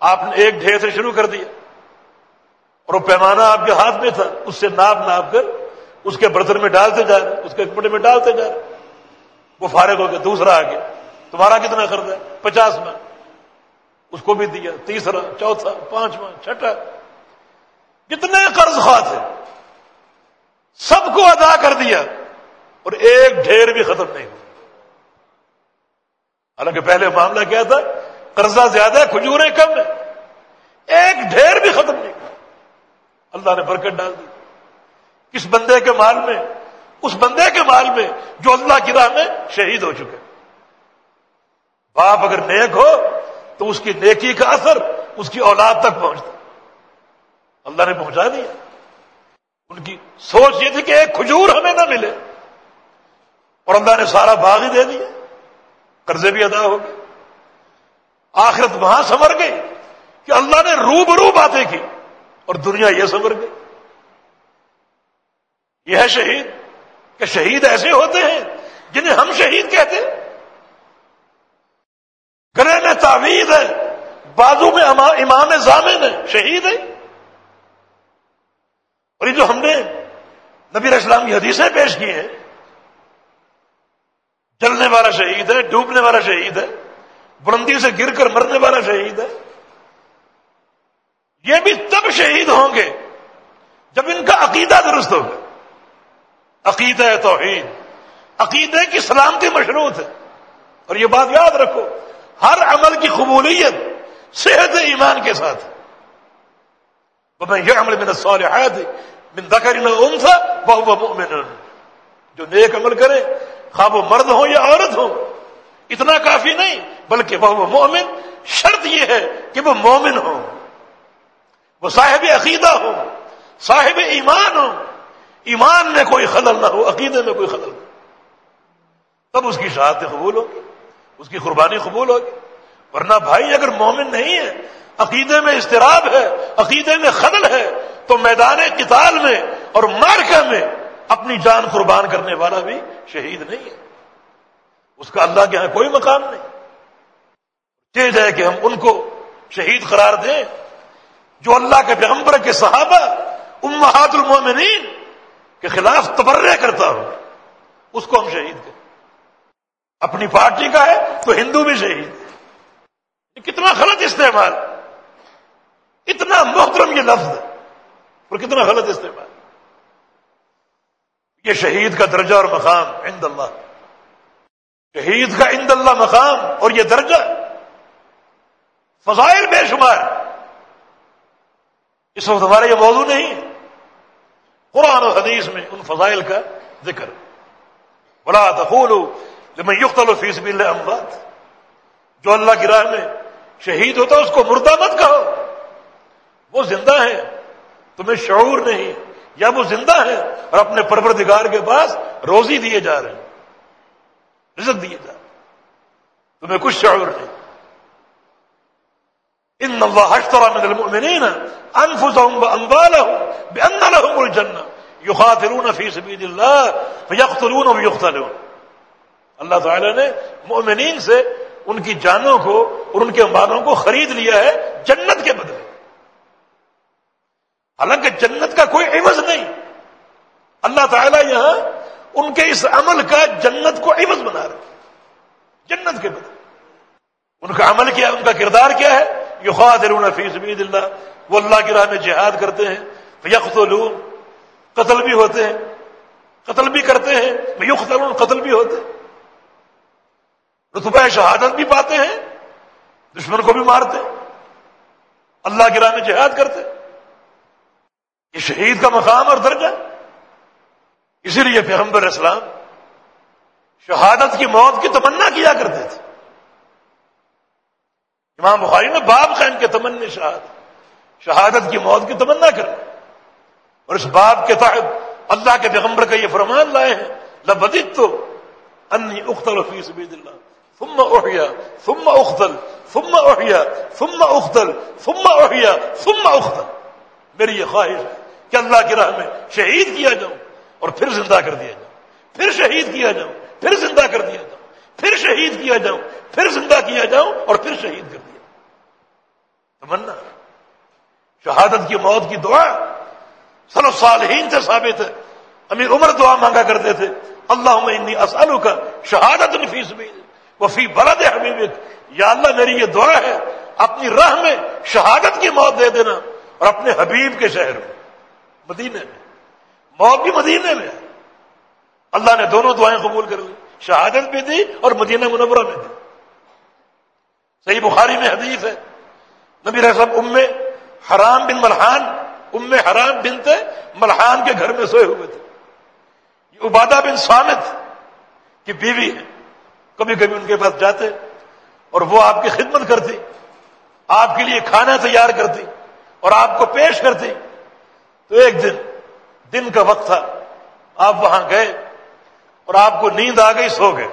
آپ نے ایک ڈھیر سے شروع کر دیا۔ اور وہ پیمانہ آپ کے ہاتھ میں تھا۔ اس سے ناپ ناپ کر اس کے برتن میں ڈالتے جا رہے اس کے کپڑے میں ڈالتے جا رہے وہ فارغ ہو گیا دوسرا آ گیا تمہارا کتنا قرض ہے؟ پچاس من۔ اس کو بھی دیا۔ تیسرا، چوتھا، پانچواں، چھٹا۔ کتنے قرض خواہ تھے سب کو ادا کر دیا۔ اور ایک ڈھیر بھی ختم نہیں ہوا حالانکہ پہلے معاملہ کیا تھا؟ قرضہ زیادہ ہے، کھجوریں کم ہے ایک ڈھیر بھی ختم نہیں اللہ نے برکت ڈال دی۔ کس بندے کے مال میں؟ اس بندے کے مال میں جو اللہ کی راہ میں شہید ہو چکے۔ باپ اگر نیک ہو، تو اس کی نیکی کا اثر اس کی اولاد تک پہنچتا۔ اللہ نے پہنچا دیا۔ ان کی سوچ یہ تھی کہ ایک کھجور ہمیں نہ ملے۔ اور اللہ نے سارا باغ ہی دے دیا۔ قرضے بھی ادا ہو گئے۔ آخرت وہاں سمر گئی کہ اللہ نے روبرو باتیں کی اور دنیا یہ سمر گئی۔ یہ ہے شہید۔ کہ شہید ایسے ہوتے ہیں جنہیں ہم شہید کہتے گرے میں تعویذ ہے، بازو میں امام زامن ہے، شہید ہے۔ اور یہ جو ہم نے نبی اسلام کی حدیثیں پیش کی ہیں جلنے والا شہید ہے، ڈوبنے والا شہید ہے بلندی سے گر کر مرنے والا شہید ہے۔ یہ بھی تب شہید ہوں گے جب ان کا عقیدہ درست ہوگا عقیدہ توحید، عقیدے کی سلامتی مشروط ہے۔ اور یہ بات یاد رکھو، ہر عمل کی قبولیت صحت ایمان کے ساتھ میں یہ عمل میں صالحات من ذکر انثى وهو مؤمن۔ جو نیک عمل کرے خواب و مرد ہو یا عورت ہو اتنا کافی نہیں، بلکہ وہ مومن، شرط یہ ہے کہ وہ مومن ہو وہ صاحب عقیدہ ہو صاحب ایمان ہو ایمان میں کوئی خلل نہ ہو، عقیدے میں کوئی خلل نہ ہو۔ تب اس کی شہادت قبول ہوگی، اس کی قربانی قبول ہوگی۔ ورنہ بھائی، اگر مومن نہیں ہے، عقیدے میں استراب ہے، عقیدے میں خلل ہے، تو میدان قتال میں اور مارکا میں اپنی جان قربان کرنے والا بھی شہید نہیں ہے۔ اس کا اللہ کے یہاں کوئی مقام نہیں۔ تیز ہے کہ ہم ان کو شہید قرار دیں۔ جو اللہ کے پیغمبر کے صحابہ، امہات المومنین کے خلاف تبرے کرتا ہو، اس کو ہم شہید کریں۔ اپنی پارٹی کا ہے تو ہندو بھی شہید۔ کتنا غلط استعمال۔ اتنا محترم یہ لفظ ہے۔ اور کتنا غلط استعمال۔ یہ شہید کا درجہ اور مقام عند اللہ. شہید کا عند اللہ مقام اور یہ درجہ فضائل بے شمار. اس وقت ہمارا یہ موضوع نہیں. ہے قرآن و حدیث میں ان فضائل کا ذکر. بلا تقول لمن يقتل في سبيل الله اموات جو اللہ کی راہ میں شہید ہوتا اس کو مردہ مت کہو. وہ زندہ ہے. تمہیں شعور نہیں. یا وہ زندہ ہے اور اپنے پروردگار کے پاس روزی دیے جا رہے ہیں رزق دیے جا رہے ہیں۔ تمہیں کچھ شعور نہیں۔ ان اللہ اشترى من المؤمنين انفسهم واموالهم بان لهم الجنه يقاتلون في سبيل الله فيقتلون ويقتلون اللہ تعالی نے مومنین سے ان کی جانوں کو اور ان کے مالوں کو خرید لیا ہے جنت کے بدلے۔ حالانکہ جنت کا کوئی عوض نہیں۔ اللہ تعالیٰ یہاں ان کے اس عمل کا جنت کو عوض بنا رہے جنت کے بدلے ان کا عمل کیا ان کا کردار کیا ہے؟ یہ خواہ فی سبید اللہ وہ اللہ کی راہ میں جہاد کرتے ہیں۔ یکت قتل بھی ہوتے ہیں۔ قتل بھی کرتے ہیں۔ یقتلون، قتل بھی ہوتے ہیں۔ رتبہ شہادت بھی پاتے ہیں۔ دشمن کو بھی مارتے اللہ کی راہ میں جہاد کرتے یہ شہید کا مقام اور درجہ۔ اسی لیے پیغمبر اسلام شہادت کی موت کی تمنا کیا کرتے تھے۔ امام بخاری نے باب خان کے تمنے شہادت شہادت کی موت کی تمنا کر۔ اور اس باب کے تحت اللہ کے پیغمبر کا یہ فرمان لائے ہیں لبدت تو انی اختل فی سبید اللہ ثم احیا ثم اختل ثم احیا ثم اختل ثم احیا ثم اختل میری یہ خواہش ہے۔ کہ اللہ کی راہ میں شہید کیا جاؤں اور پھر زندہ کر دیا جاؤں۔ پھر شہید کیا جاؤں، پھر زندہ کر دیا جاؤں۔ پھر شہید کیا جاؤں، پھر زندہ کیا جاؤں اور پھر شہید کر دیا تمنا، شہادت کی موت کی دعا سلو صالحین سے ثابت ہے۔ امیر عمر دعا مانگا کرتے تھے اللہ انی اسالو کا شہادت نفیس بھی وفی برد حبیب یا اللہ، میری یہ دعا ہے، اپنی راہ میں شہادت کی موت دے دینا اور اپنے حبیب کے شہر میں۔ مدینے میں۔ موت بھی مدینے میں۔ اللہ نے دونوں دعائیں قبول کر لی شہادت بھی دی اور مدینہ منورہ میں دی۔ صحیح بخاری میں حدیث ہے۔ نبی رسم ام حرام بن ملحان، ام حرام بن تھے ملحان کے گھر میں سوئے ہوئے تھے۔ یہ عبادہ بن سامت کی بیوی ہے۔ کبھی کبھی ان کے پاس جاتے اور وہ آپ کی خدمت کرتی، آپ کے لیے کھانا تیار کرتی اور آپ کو پیش کرتی۔ تو ایک دن دن کا وقت تھا، آپ وہاں گئے اور آپ کو نیند آ گئی، سو گئے۔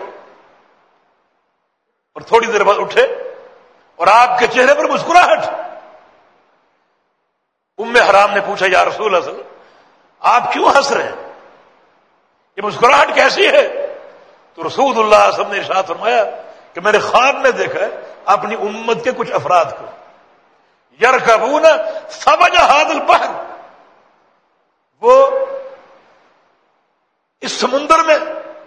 اور تھوڑی دیر بعد اٹھے اور آپ کے چہرے پر مسکراہٹ۔ ام حرام نے پوچھا، یا رسول اصل آپ کیوں ہنس رہے ہیں؟ یہ مسکراہٹ کیسی ہے؟ تو رسول اللہ سب نے ارشاد فرمایا کہ میں نے خواب میں دیکھا ہے، اپنی امت کے کچھ افراد کو۔ یار کبو نا سمجھ حادل وہ اس سمندر میں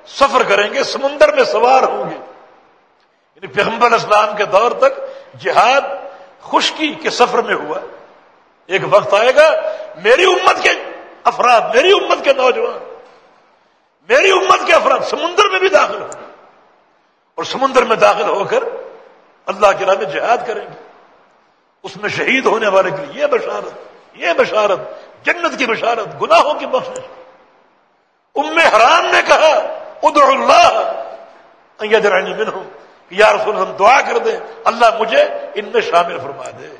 سفر کریں گے، سمندر میں سوار ہوں گے۔ یعنی پیغمبر اسلام کے دور تک جہاد خشکی کے سفر میں ہوا۔ ایک وقت آئے گا، میری امت کے افراد، میری امت کے نوجوان، میری امت کے افراد سمندر میں بھی داخل ہوں گے۔ اور سمندر میں داخل ہو کر اللہ کے راہ میں جہاد کریں گے۔ اس میں شہید ہونے والے کے لیے یہ بشارت یہ بشارت۔ جنت کی بشارت، گناہوں کی بخش ام حرام نے کہا، ادعو اللہ یجرانی من ہوں یا رسول ہم دعا کر دیں، اللہ مجھے ان میں شامل فرما دے۔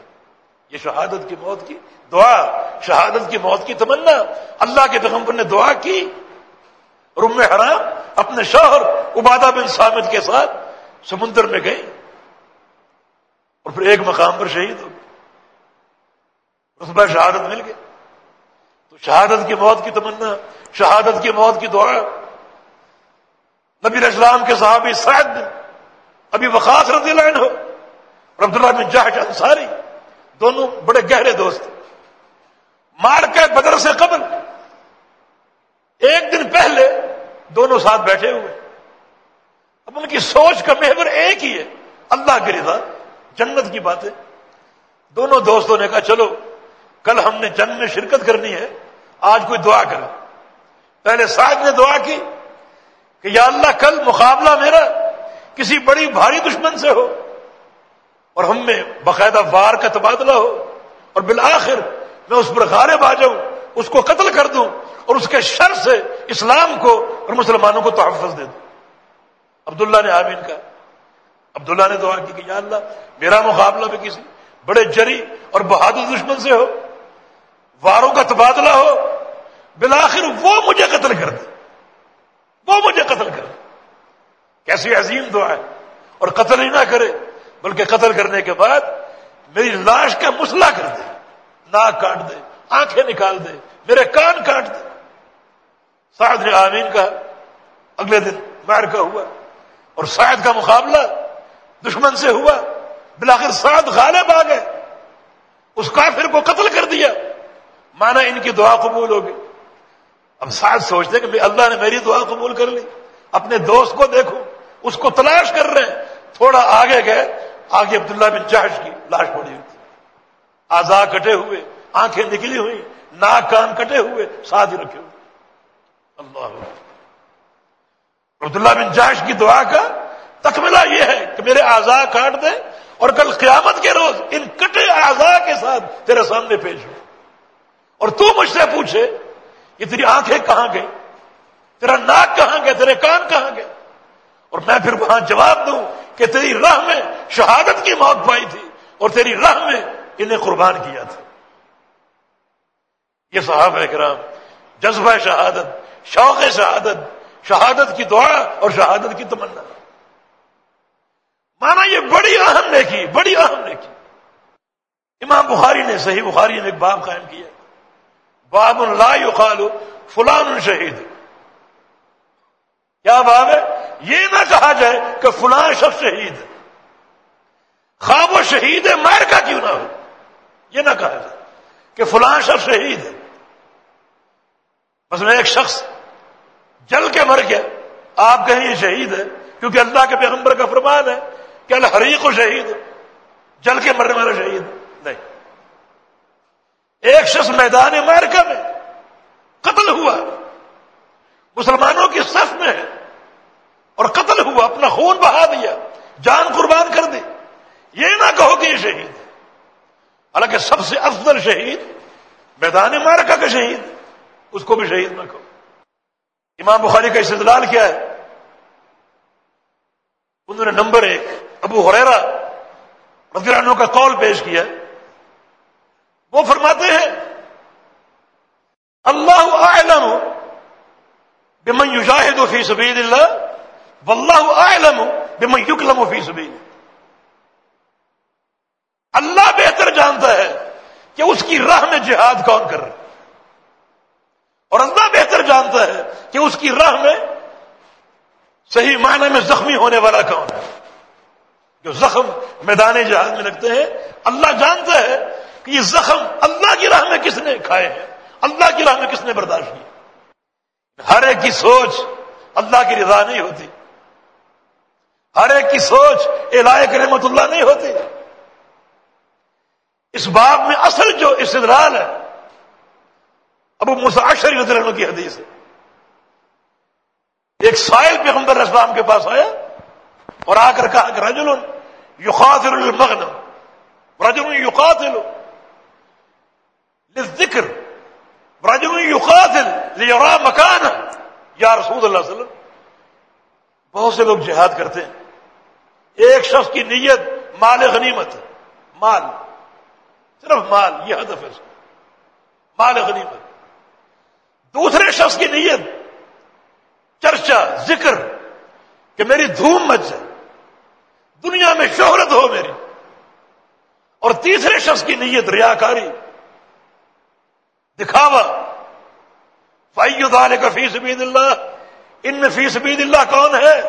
یہ شہادت کی موت کی دعا، شہادت کی موت کی تمنا۔ اللہ کے پیغمبر نے دعا کی، اور ام حرام اپنے شوہر عبادہ بن سامد کے ساتھ سمندر میں گئے۔ اور پھر ایک مقام پر شہید ہو۔ اس پر شہادت مل گئی۔ تو شہادت کی موت کی تمنا، شہادت کی موت کی دعا۔ نبی اسلام کے صحابی سعد ابھی وقاص رضی اللہ عنہ اور عبداللہ بن جہش انصاری، دونوں بڑے گہرے دوست۔ مار کے بدر سے قبل ایک دن پہلے دونوں ساتھ بیٹھے ہوئے۔ اب ان کی سوچ کا محور ایک ہی ہے، اللہ کی رضا، جنت کی باتیں۔ دونوں دوستوں نے کہا، چلو، کل ہم نے جنگ میں شرکت کرنی ہے۔ آج کوئی دعا کرے۔ پہلے ساتھ نے دعا کی کہ یا اللہ، کل مقابلہ میرا کسی بڑی بھاری دشمن سے ہو اور ہم میں باقاعدہ وار کا تبادلہ ہو اور بالآخر میں اس پر غالب آ جاؤں، اس کو قتل کر دوں اور اس کے شر سے اسلام کو اور مسلمانوں کو تحفظ دے دوں۔ عبداللہ نے آمین کہا۔ عبداللہ نے دعا کی کہ یا اللہ، میرا مقابلہ بھی کسی بڑے جری اور بہادر دشمن سے ہو، واروں کا تبادلہ ہو بالآخر وہ مجھے قتل کر دے۔ وہ مجھے قتل کر دے۔ کیسی عظیم دعا ہے۔ اور قتل ہی نہ کرے، بلکہ قتل کرنے کے بعد میری لاش کا مسئلہ کر دے۔ ناک کاٹ دے، آنکھیں نکال دے، میرے کان کاٹ دے۔ سعد نے آمین کا اگلے دن مار کا ہوا۔ اور سعد کا مقابلہ دشمن سے ہوا۔ بلاخر سات غالب آ گئے۔ اس کافر کو قتل کر دیا۔ مانا ان کی دعا قبول ہوگی۔ اب ساتھ سوچتے کہ اللہ نے میری دعا قبول کر لی۔ اپنے دوست کو دیکھو، اس کو تلاش کر رہے ہیں۔ تھوڑا آگے گئے، آگے عبداللہ بن جہش کی لاش پڑی ہوئی تھی۔ آزاد کٹے ہوئے، آنکھیں نکلی ہوئی ناک کان کٹے ہوئے، ساتھ ہی رکھے ہوئے۔ اللہ عبداللہ بن جہش کی دعا کا تکملہ یہ ہے کہ میرے آزاد کاٹ دے اور کل قیامت کے روز ان کٹے آزاد کے ساتھ تیرے سامنے پیش ہو اور تو مجھ سے پوچھے یہ تیری آنکھیں کہاں گئی تیرا ناک کہاں گئے تیرے کان کہاں گئے؟ اور میں پھر وہاں جواب دوں کہ تیری راہ میں شہادت کی موت پائی تھی اور تیری راہ میں انہیں قربان کیا تھا۔ یہ صحابہ کرام، جذبہ شہادت، شوق شہادت شہادت کی دعا اور شہادت کی تمنا۔ مانا یہ بڑی اہم نے کی بڑی اہم نے کی امام بخاری نے، صحیح بخاری نے ایک باب قائم کیا۔ باب لا يقال فلان شہید۔ کیا باب ہے؟ یہ نہ کہا جائے کہ فلاں شخص شہید۔ ہے خواب و شہید ہے مار کا کیوں نہ ہو؟ یہ نہ کہا جائے کہ فلاں شخص شہید ہے۔ بس میں ایک شخص جل کے مر گیا۔ آپ کہیں یہ شہید ہے؟ کیونکہ اللہ کے پیغمبر کا فرمان ہے کہ الحریق و شہید جل کے مرنے والا شہید نہیں۔ ایک شخص میدان امریکہ میں قتل ہوا مسلمانوں کی صف میں ہے۔ اور قتل ہوا، اپنا خون بہا دیا، جان قربان کر دی۔ یہ نہ کہو کہ یہ شہید حالانکہ سب سے افضل شہید میدان مارکا کا شہید اس کو بھی شہید نہ کہو۔ امام بخاری کا استدلال کیا ہے؟ انہوں نے نمبر ایک، ابو حریرا رضی اللہ عنہ کا قول پیش کیا وہ فرماتے ہیں، اللہ اعلم بمن یجاہد فی سبیل اللہ واللہ اعلم بمن یکلم فی سبیل اللہ بہتر جانتا ہے کہ اس کی راہ میں جہاد کون کر رہا اور اللہ بہتر جانتا ہے کہ اس کی راہ میں صحیح معنی میں زخمی ہونے والا کون ہے۔ جو زخم میدان جہاز میں لگتے ہیں، اللہ جانتا ہے کہ یہ زخم اللہ کی راہ میں کس نے کھائے ہیں؟ اللہ کی راہ میں کس نے برداشت کی؟ ہر ایک کی سوچ اللہ کی رضا نہیں ہوتی۔ ہر ایک کی سوچ الائے رحمت اللہ نہیں ہوتی۔ اس باب میں اصل جو استدلال ہے، ابو مساشری رضی اللہ کی حدیث ہے۔ ایک سائل پیغمبر اسلام کے پاس آیا اور آ کر کہا کہ رجل یقاتل المغنم، رجل یقاتل للذکر رجل یقاتل لیرا مکان یا رسول اللہ صلی اللہ علیہ وسلم. بہت سے لوگ جہاد کرتے ہیں. ایک شخص کی نیت مال غنیمت مال. صرف مال. یہ ہدف ہے مال غنیمت. دوسرے شخص کی نیت چرچا ذکر کہ میری دھوم مچ جائے. دنیا میں شہرت ہو میری. اور تیسرے شخص کی نیت ریاکاری. دکھاوا۔ فائیو دال کا فیس بید اللہ ان میں فیس بید اللہ کون ہے؟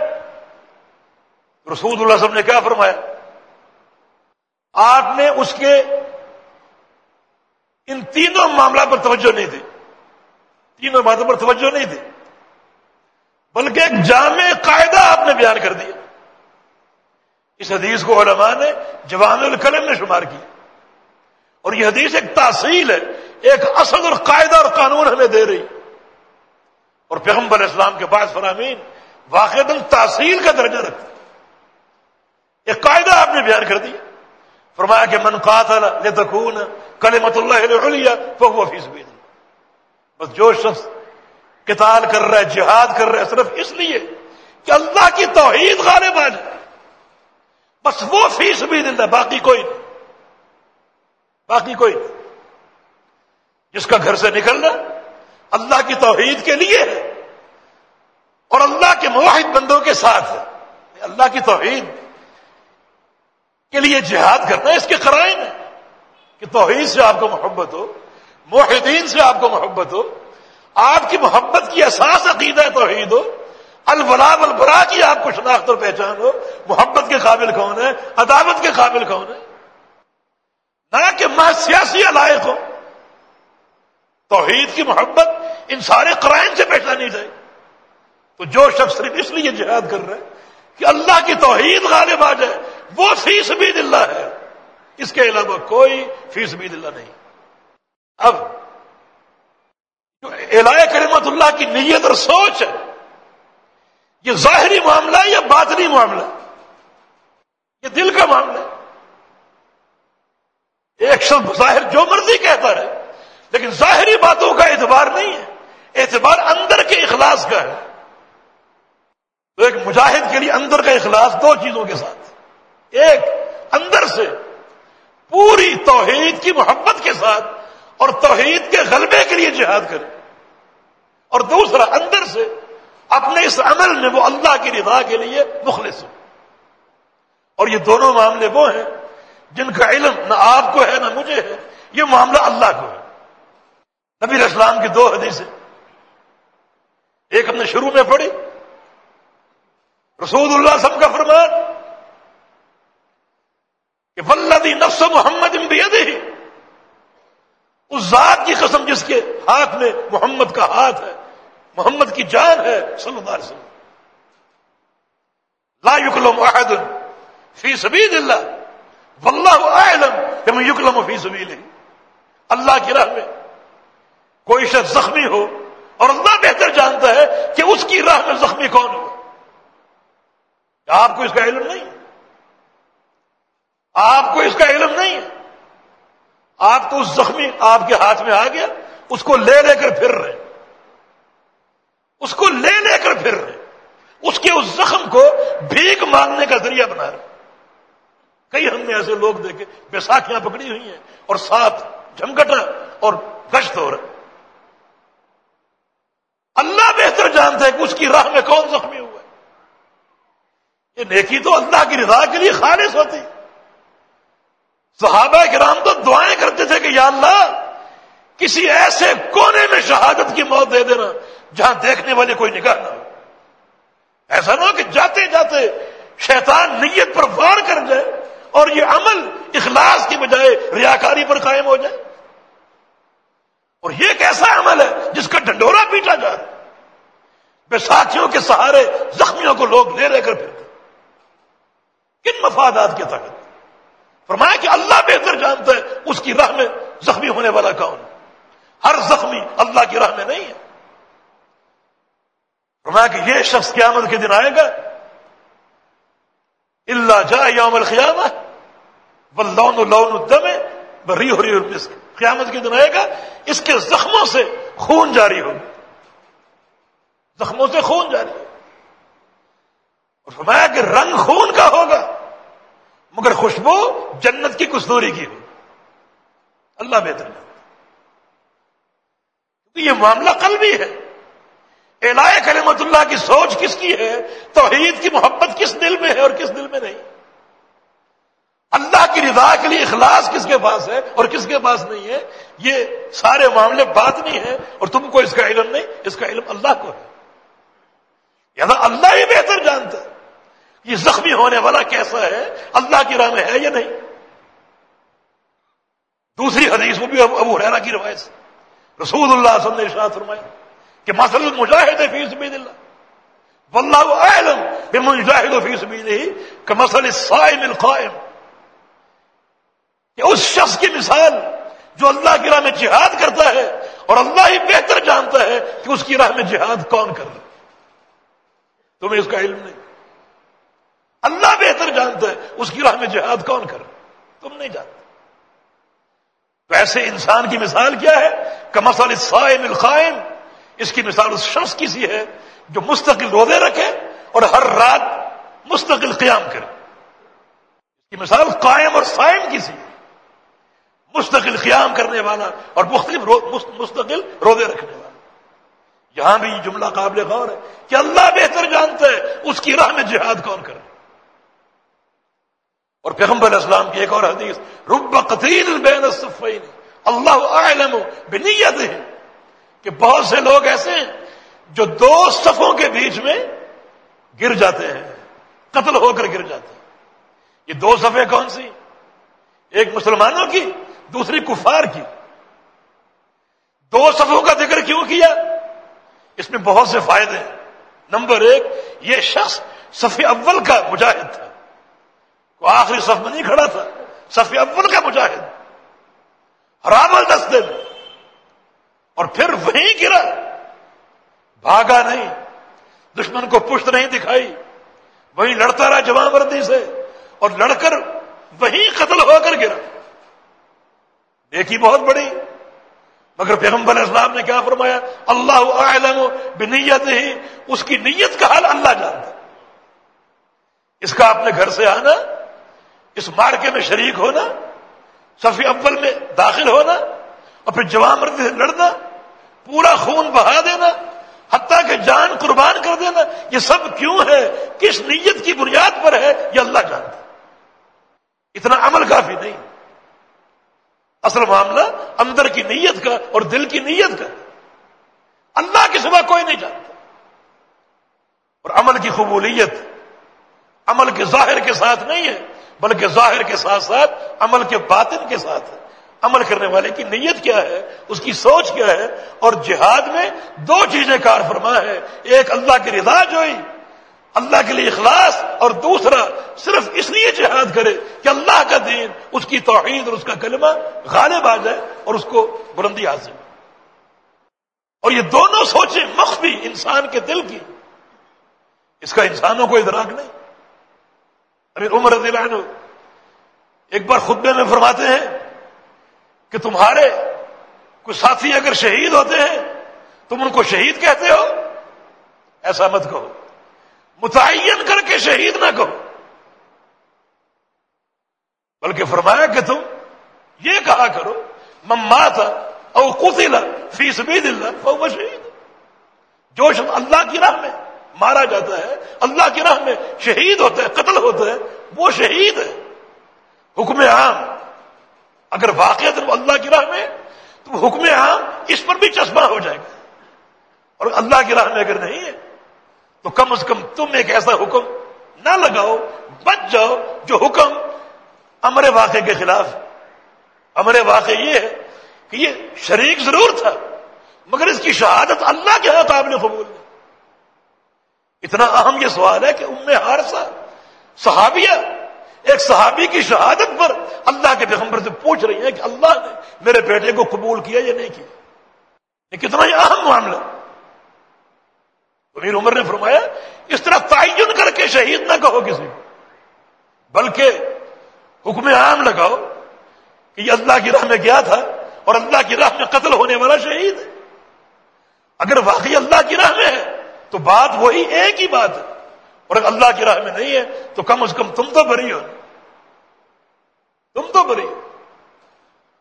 رسول اللہ صاحب نے کیا فرمایا؟ آپ نے اس کے ان تینوں معاملات پر توجہ نہیں دی۔ تینوں باتوں پر توجہ نہیں دی۔ بلکہ ایک جامع قاعدہ آپ نے بیان کر دیا۔ اس حدیث کو علماء نے جوان القلم نے شمار کیا۔ اور یہ حدیث ایک تاثیل ہے۔ ایک اصل اور قاعدہ اور قانون ہمیں دے رہی۔ اور پیغمبر اسلام کے بعد فرامین واقع تاثیل کا درجہ رکھتا ایک قاعدہ آپ نے بیان کر دیا۔ فرمایا کہ من قاتل لتکون کلمت اللہ فهو فی سبیل۔ بس جو شخص قتال کر رہا ہے، جہاد کر رہا ہے، صرف اس لیے کہ اللہ کی توحید غالب آ جائے بس وہ فیس بھی دلتا باقی کوئی نہیں۔ باقی کوئی نہیں۔ جس کا گھر سے نکلنا اللہ کی توحید کے لیے ہے اور اللہ کے مواحد بندوں کے ساتھ ہے۔ اللہ کی توحید کے لیے جہاد کرنا اس کے قرائن ہے کہ توحید سے آپ کو محبت ہو، موحدین سے آپ کو محبت ہو، آپ کی محبت کی احساس عقیدہ توحید ہو البلا البرا کی آپ کو شناخت اور پہچان ہو، محبت کے قابل کون ہے؟ عداوت کے قابل کون ہے؟ نہ کہ ماں سیاسی علائق ہو۔ توحید کی محبت ان سارے قرائن سے پہچانی جائے تو جو شخص صرف اس لیے جہاد کر رہے کہ اللہ کی توحید غالب آ جائے، وہ فی سبید اللہ ہے۔ اس کے علاوہ کوئی فی سبید اللہ نہیں۔ اب جو الہ کرمت اللہ کی نیت اور سوچ ہے، یہ ظاہری معاملہ ہے یا باطنی معاملہ؟ یہ دل کا معاملہ ہے۔ ایک شخص ظاہر جو مرضی کہتا ہے لیکن ظاہری باتوں کا اعتبار نہیں ہے۔ اعتبار اندر کے اخلاص کا ہے۔ تو ایک مجاہد کے لیے اندر کا اخلاص دو چیزوں کے ساتھ۔ ایک، اندر سے پوری توحید کی محبت کے ساتھ اور توحید کے غلبے کے لیے جہاد کرے۔ اور دوسرا، اندر سے اپنے اس عمل میں وہ اللہ کی رضا کے لیے مخلص ہو۔ اور یہ دونوں معاملے وہ ہیں جن کا علم نہ آپ کو ہے نہ مجھے ہے، یہ معاملہ اللہ کو ہے۔ نبی اسلام کی دو حدیثیں۔ ایک ہم نے شروع میں پڑھی، رسول اللہ سب کا فرمان کہ ولدی نفس محمد ہی اس ذات کی قسم جس کے ہاتھ میں محمد کا ہاتھ ہے، محمد کی جان ہے، صلی اللہ علیہ وسلم۔ لا یکلم احد فی سبیل اللہ واللہ اعلم کہ یکلم فی سبیل اللہ کی راہ میں کوئی شخص زخمی ہو اور اللہ بہتر جانتا ہے کہ اس کی راہ میں زخمی کون ہو۔ آپ کو اس کا علم نہیں؟ آپ کو اس کا علم نہیں؟ ہے آپ تو اس زخمی آپ کے ہاتھ میں آ گیا، اس کو لے لے کر پھر رہے۔ اس کو لے لے کر پھر رہے۔ اس کے اس زخم کو بھیک مانگنے کا ذریعہ بنا رہے۔ کئی ہم نے ایسے لوگ دیکھے بیساکیاں پکڑی ہوئی ہیں اور ساتھ جھمکٹا اور گشت ہو رہا۔ اللہ بہتر جانتا ہے کہ اس کی راہ میں کون زخمی ہوا ہے یہ نیکی تو اللہ کی رضا کے لیے خالص ہوتی۔ صحابہ کرام تو دعائیں کرتے تھے کہ یا اللہ، کسی ایسے کونے میں شہادت کی موت دے دینا جہاں دیکھنے والے کوئی نگاہ نہ ہو۔ ایسا نہ ہو کہ جاتے جاتے شیطان نیت پر وار کر جائے اور یہ عمل اخلاص کی بجائے ریاکاری پر قائم ہو جائے۔ اور یہ ایک ایسا عمل ہے جس کا ڈنڈورا پیٹا جا رہا بیساکھیوں کے سہارے زخمیوں کو لوگ لے لے کر پھرتے کن مفادات کے تحت؟ فرمایا کہ اللہ بہتر جانتا ہے اس کی راہ میں زخمی ہونے والا کون۔ ہر زخمی اللہ کی راہ میں نہیں ہے۔ فرمایا کہ یہ شخص قیامت کے دن آئے گا۔ اللہ جا یوم الخیامہ لون لون دمے بری ہو رہی اور قیامت کے دن آئے گا، اس کے زخموں سے خون جاری ہوگا۔ زخموں سے خون جاری۔ ہوگا اور فرمایا کہ رنگ خون کا ہوگا، مگر خوشبو جنت کی کستوری کی ہوگی۔ اللہ بہتر کیونکہ یہ معاملہ قلبی ہے۔ الائے کلمت اللہ کی سوچ کس کی ہے؟ توحید کی محبت کس دل میں ہے اور کس دل میں نہیں؟ اللہ کی رضا کے لیے اخلاص کس کے پاس ہے اور کس کے پاس نہیں ہے؟ یہ سارے معاملے بات نہیں ہے اور تم کو اس کا علم نہیں، اس کا علم اللہ کو ہے۔ یا اللہ ہی بہتر جانتا ہے یہ زخمی ہونے والا کیسا ہے، اللہ کی راہ میں ہے یا نہیں۔ دوسری حدیث وہ بھی ابو حیرا کی روایت سے۔ رسول اللہ صلی اللہ علیہ وسلم فرمایا کہ مسل مجاہد فی سبیل اللہ۔ واللہ اعلم بمجاہد فی سبیل ہی کہ مسل الصائم القائم۔ کہ اس شخص کی مثال جو اللہ کی راہ میں جہاد کرتا ہے اور اللہ ہی بہتر جانتا ہے کہ اس کی راہ میں جہاد کون کر رہا تمہیں اس کا علم نہیں۔ اللہ بہتر جانتا ہے اس کی راہ میں جہاد کون کر رہا تم نہیں جانتے۔ تو ایسے انسان کی مثال کیا ہے؟ کمسل الصائم القائم اس کی مثال اس شخص کی سی ہے جو مستقل روزے رکھے اور ہر رات مستقل قیام کرے۔ اس کی مثال قائم اور سائم کی سی۔ ہے مستقل قیام کرنے والا اور مختلف مستقل روزے رکھنے والا۔ یہاں بھی یہ جملہ قابل غور ہے کہ اللہ بہتر جانتا ہے اس کی راہ میں جہاد کون کرے۔ اور پیغمبر اسلام کی ایک اور حدیث، رب قتیل بین الصفین، اللہ اعلم بنیت ہے کہ بہت سے لوگ ایسے ہیں جو دو صفوں کے بیچ میں گر جاتے ہیں، قتل ہو کر گر جاتے ہیں۔ یہ دو صفحے کون سی؟ ایک مسلمانوں کی دوسری کفار کی۔ دو صفوں کا ذکر کیوں کیا؟ اس میں بہت سے فائدے ہیں۔ نمبر ایک، یہ شخص صفی اول کا مجاہد تھا۔ وہ آخری صف میں نہیں کھڑا تھا۔ صفی اول کا مجاہد۔ حرام دس دن اور پھر وہیں گرا۔ بھاگا نہیں۔ دشمن کو پشت نہیں دکھائی۔ وہیں لڑتا رہا جمع وردی سے۔ اور لڑ کر وہیں قتل ہو کر گرا۔ دیکھی بہت بڑی۔ مگر پیغمبر اسلام نے کیا فرمایا؟ اللہ عالم بنیت ہی اس کی نیت کا حال اللہ جانتا۔ اس کا اپنے گھر سے آنا، اس مارکے میں شریک ہونا، صفی اول میں داخل ہونا، اور پھر جوان مرد سے لڑنا، پورا خون بہا دینا، حتیٰ کہ جان قربان کر دینا، یہ سب کیوں ہے؟ کس نیت کی بنیاد پر ہے؟ یہ اللہ جانتا۔ اتنا عمل کافی نہیں۔ اصل معاملہ اندر کی نیت کا اور دل کی نیت کا۔ اللہ کے سوا کوئی نہیں جانتا۔ اور عمل کی قبولیت عمل کے ظاہر کے ساتھ نہیں ہے، بلکہ ظاہر کے ساتھ ساتھ عمل کے باطن کے ساتھ ہے۔ عمل کرنے والے کی نیت کیا ہے، اس کی سوچ کیا ہے، اور جہاد میں دو چیزیں کار فرما ہے۔ ایک اللہ کی رضا جوئی اللہ کے لیے اخلاص اور دوسرا صرف اس لیے جہاد کرے کہ اللہ کا دین، اس کی توحید اور اس کا کلمہ غالب آ جائے اور اس کو بلندی حاصل اور یہ دونوں سوچیں مخفی انسان کے دل کی۔ اس کا انسانوں کو ادراک نہیں۔ ابھی عمر رضی اللہ عنہ ایک بار خطبے میں فرماتے ہیں کہ تمہارے کچھ ساتھی اگر شہید ہوتے ہیں، تم ان کو شہید کہتے ہو؟ ایسا مت کہو۔ متعین کر کے شہید نہ کہو بلکہ فرمایا کہ تم یہ کہا کرو مما تھا او قتل فی سبیل اللہ فهو شہید۔ جو شخص اللہ کی راہ میں مارا جاتا ہے، اللہ کی راہ میں شہید ہوتا ہے، قتل ہوتا ہے، وہ شہید ہے۔ حکم عام، اگر واقع اللہ کی راہ میں، تو حکم عام اس پر بھی چشمہ ہو جائے گا۔ اور اللہ کی راہ میں اگر نہیں ہے تو کم از کم تم ایک ایسا حکم نہ لگاؤ، بچ جاؤ، جو حکم امر واقع کے خلاف امر واقع یہ ہے کہ یہ شریک ضرور تھا، مگر اس کی شہادت اللہ کے ہاتھ آپ نے قبول اتنا اہم یہ سوال ہے کہ ام ہارسا صحابیہ، ایک صحابی کی شہادت پر اللہ کے پیغمبر سے پوچھ رہی ہیں کہ اللہ نے میرے بیٹے کو قبول کیا یا نہیں کیا۔ یہ کتنا یہ اہم معاملہ۔ امیر عمر نے فرمایا، اس طرح تعین کر کے شہید نہ کہو کسی کو۔ بلکہ حکم عام لگاؤ کہ یہ اللہ کی راہ میں گیا تھا اور اللہ کی راہ میں قتل ہونے والا شہید ہے۔ اگر واقعی اللہ کی راہ میں ہے، تو بات وہی ایک ہی بات ہے۔ اور اگر اللہ کی راہ میں نہیں ہے، تو کم از کم تم تو بری ہو۔ تم تو بری۔ ہو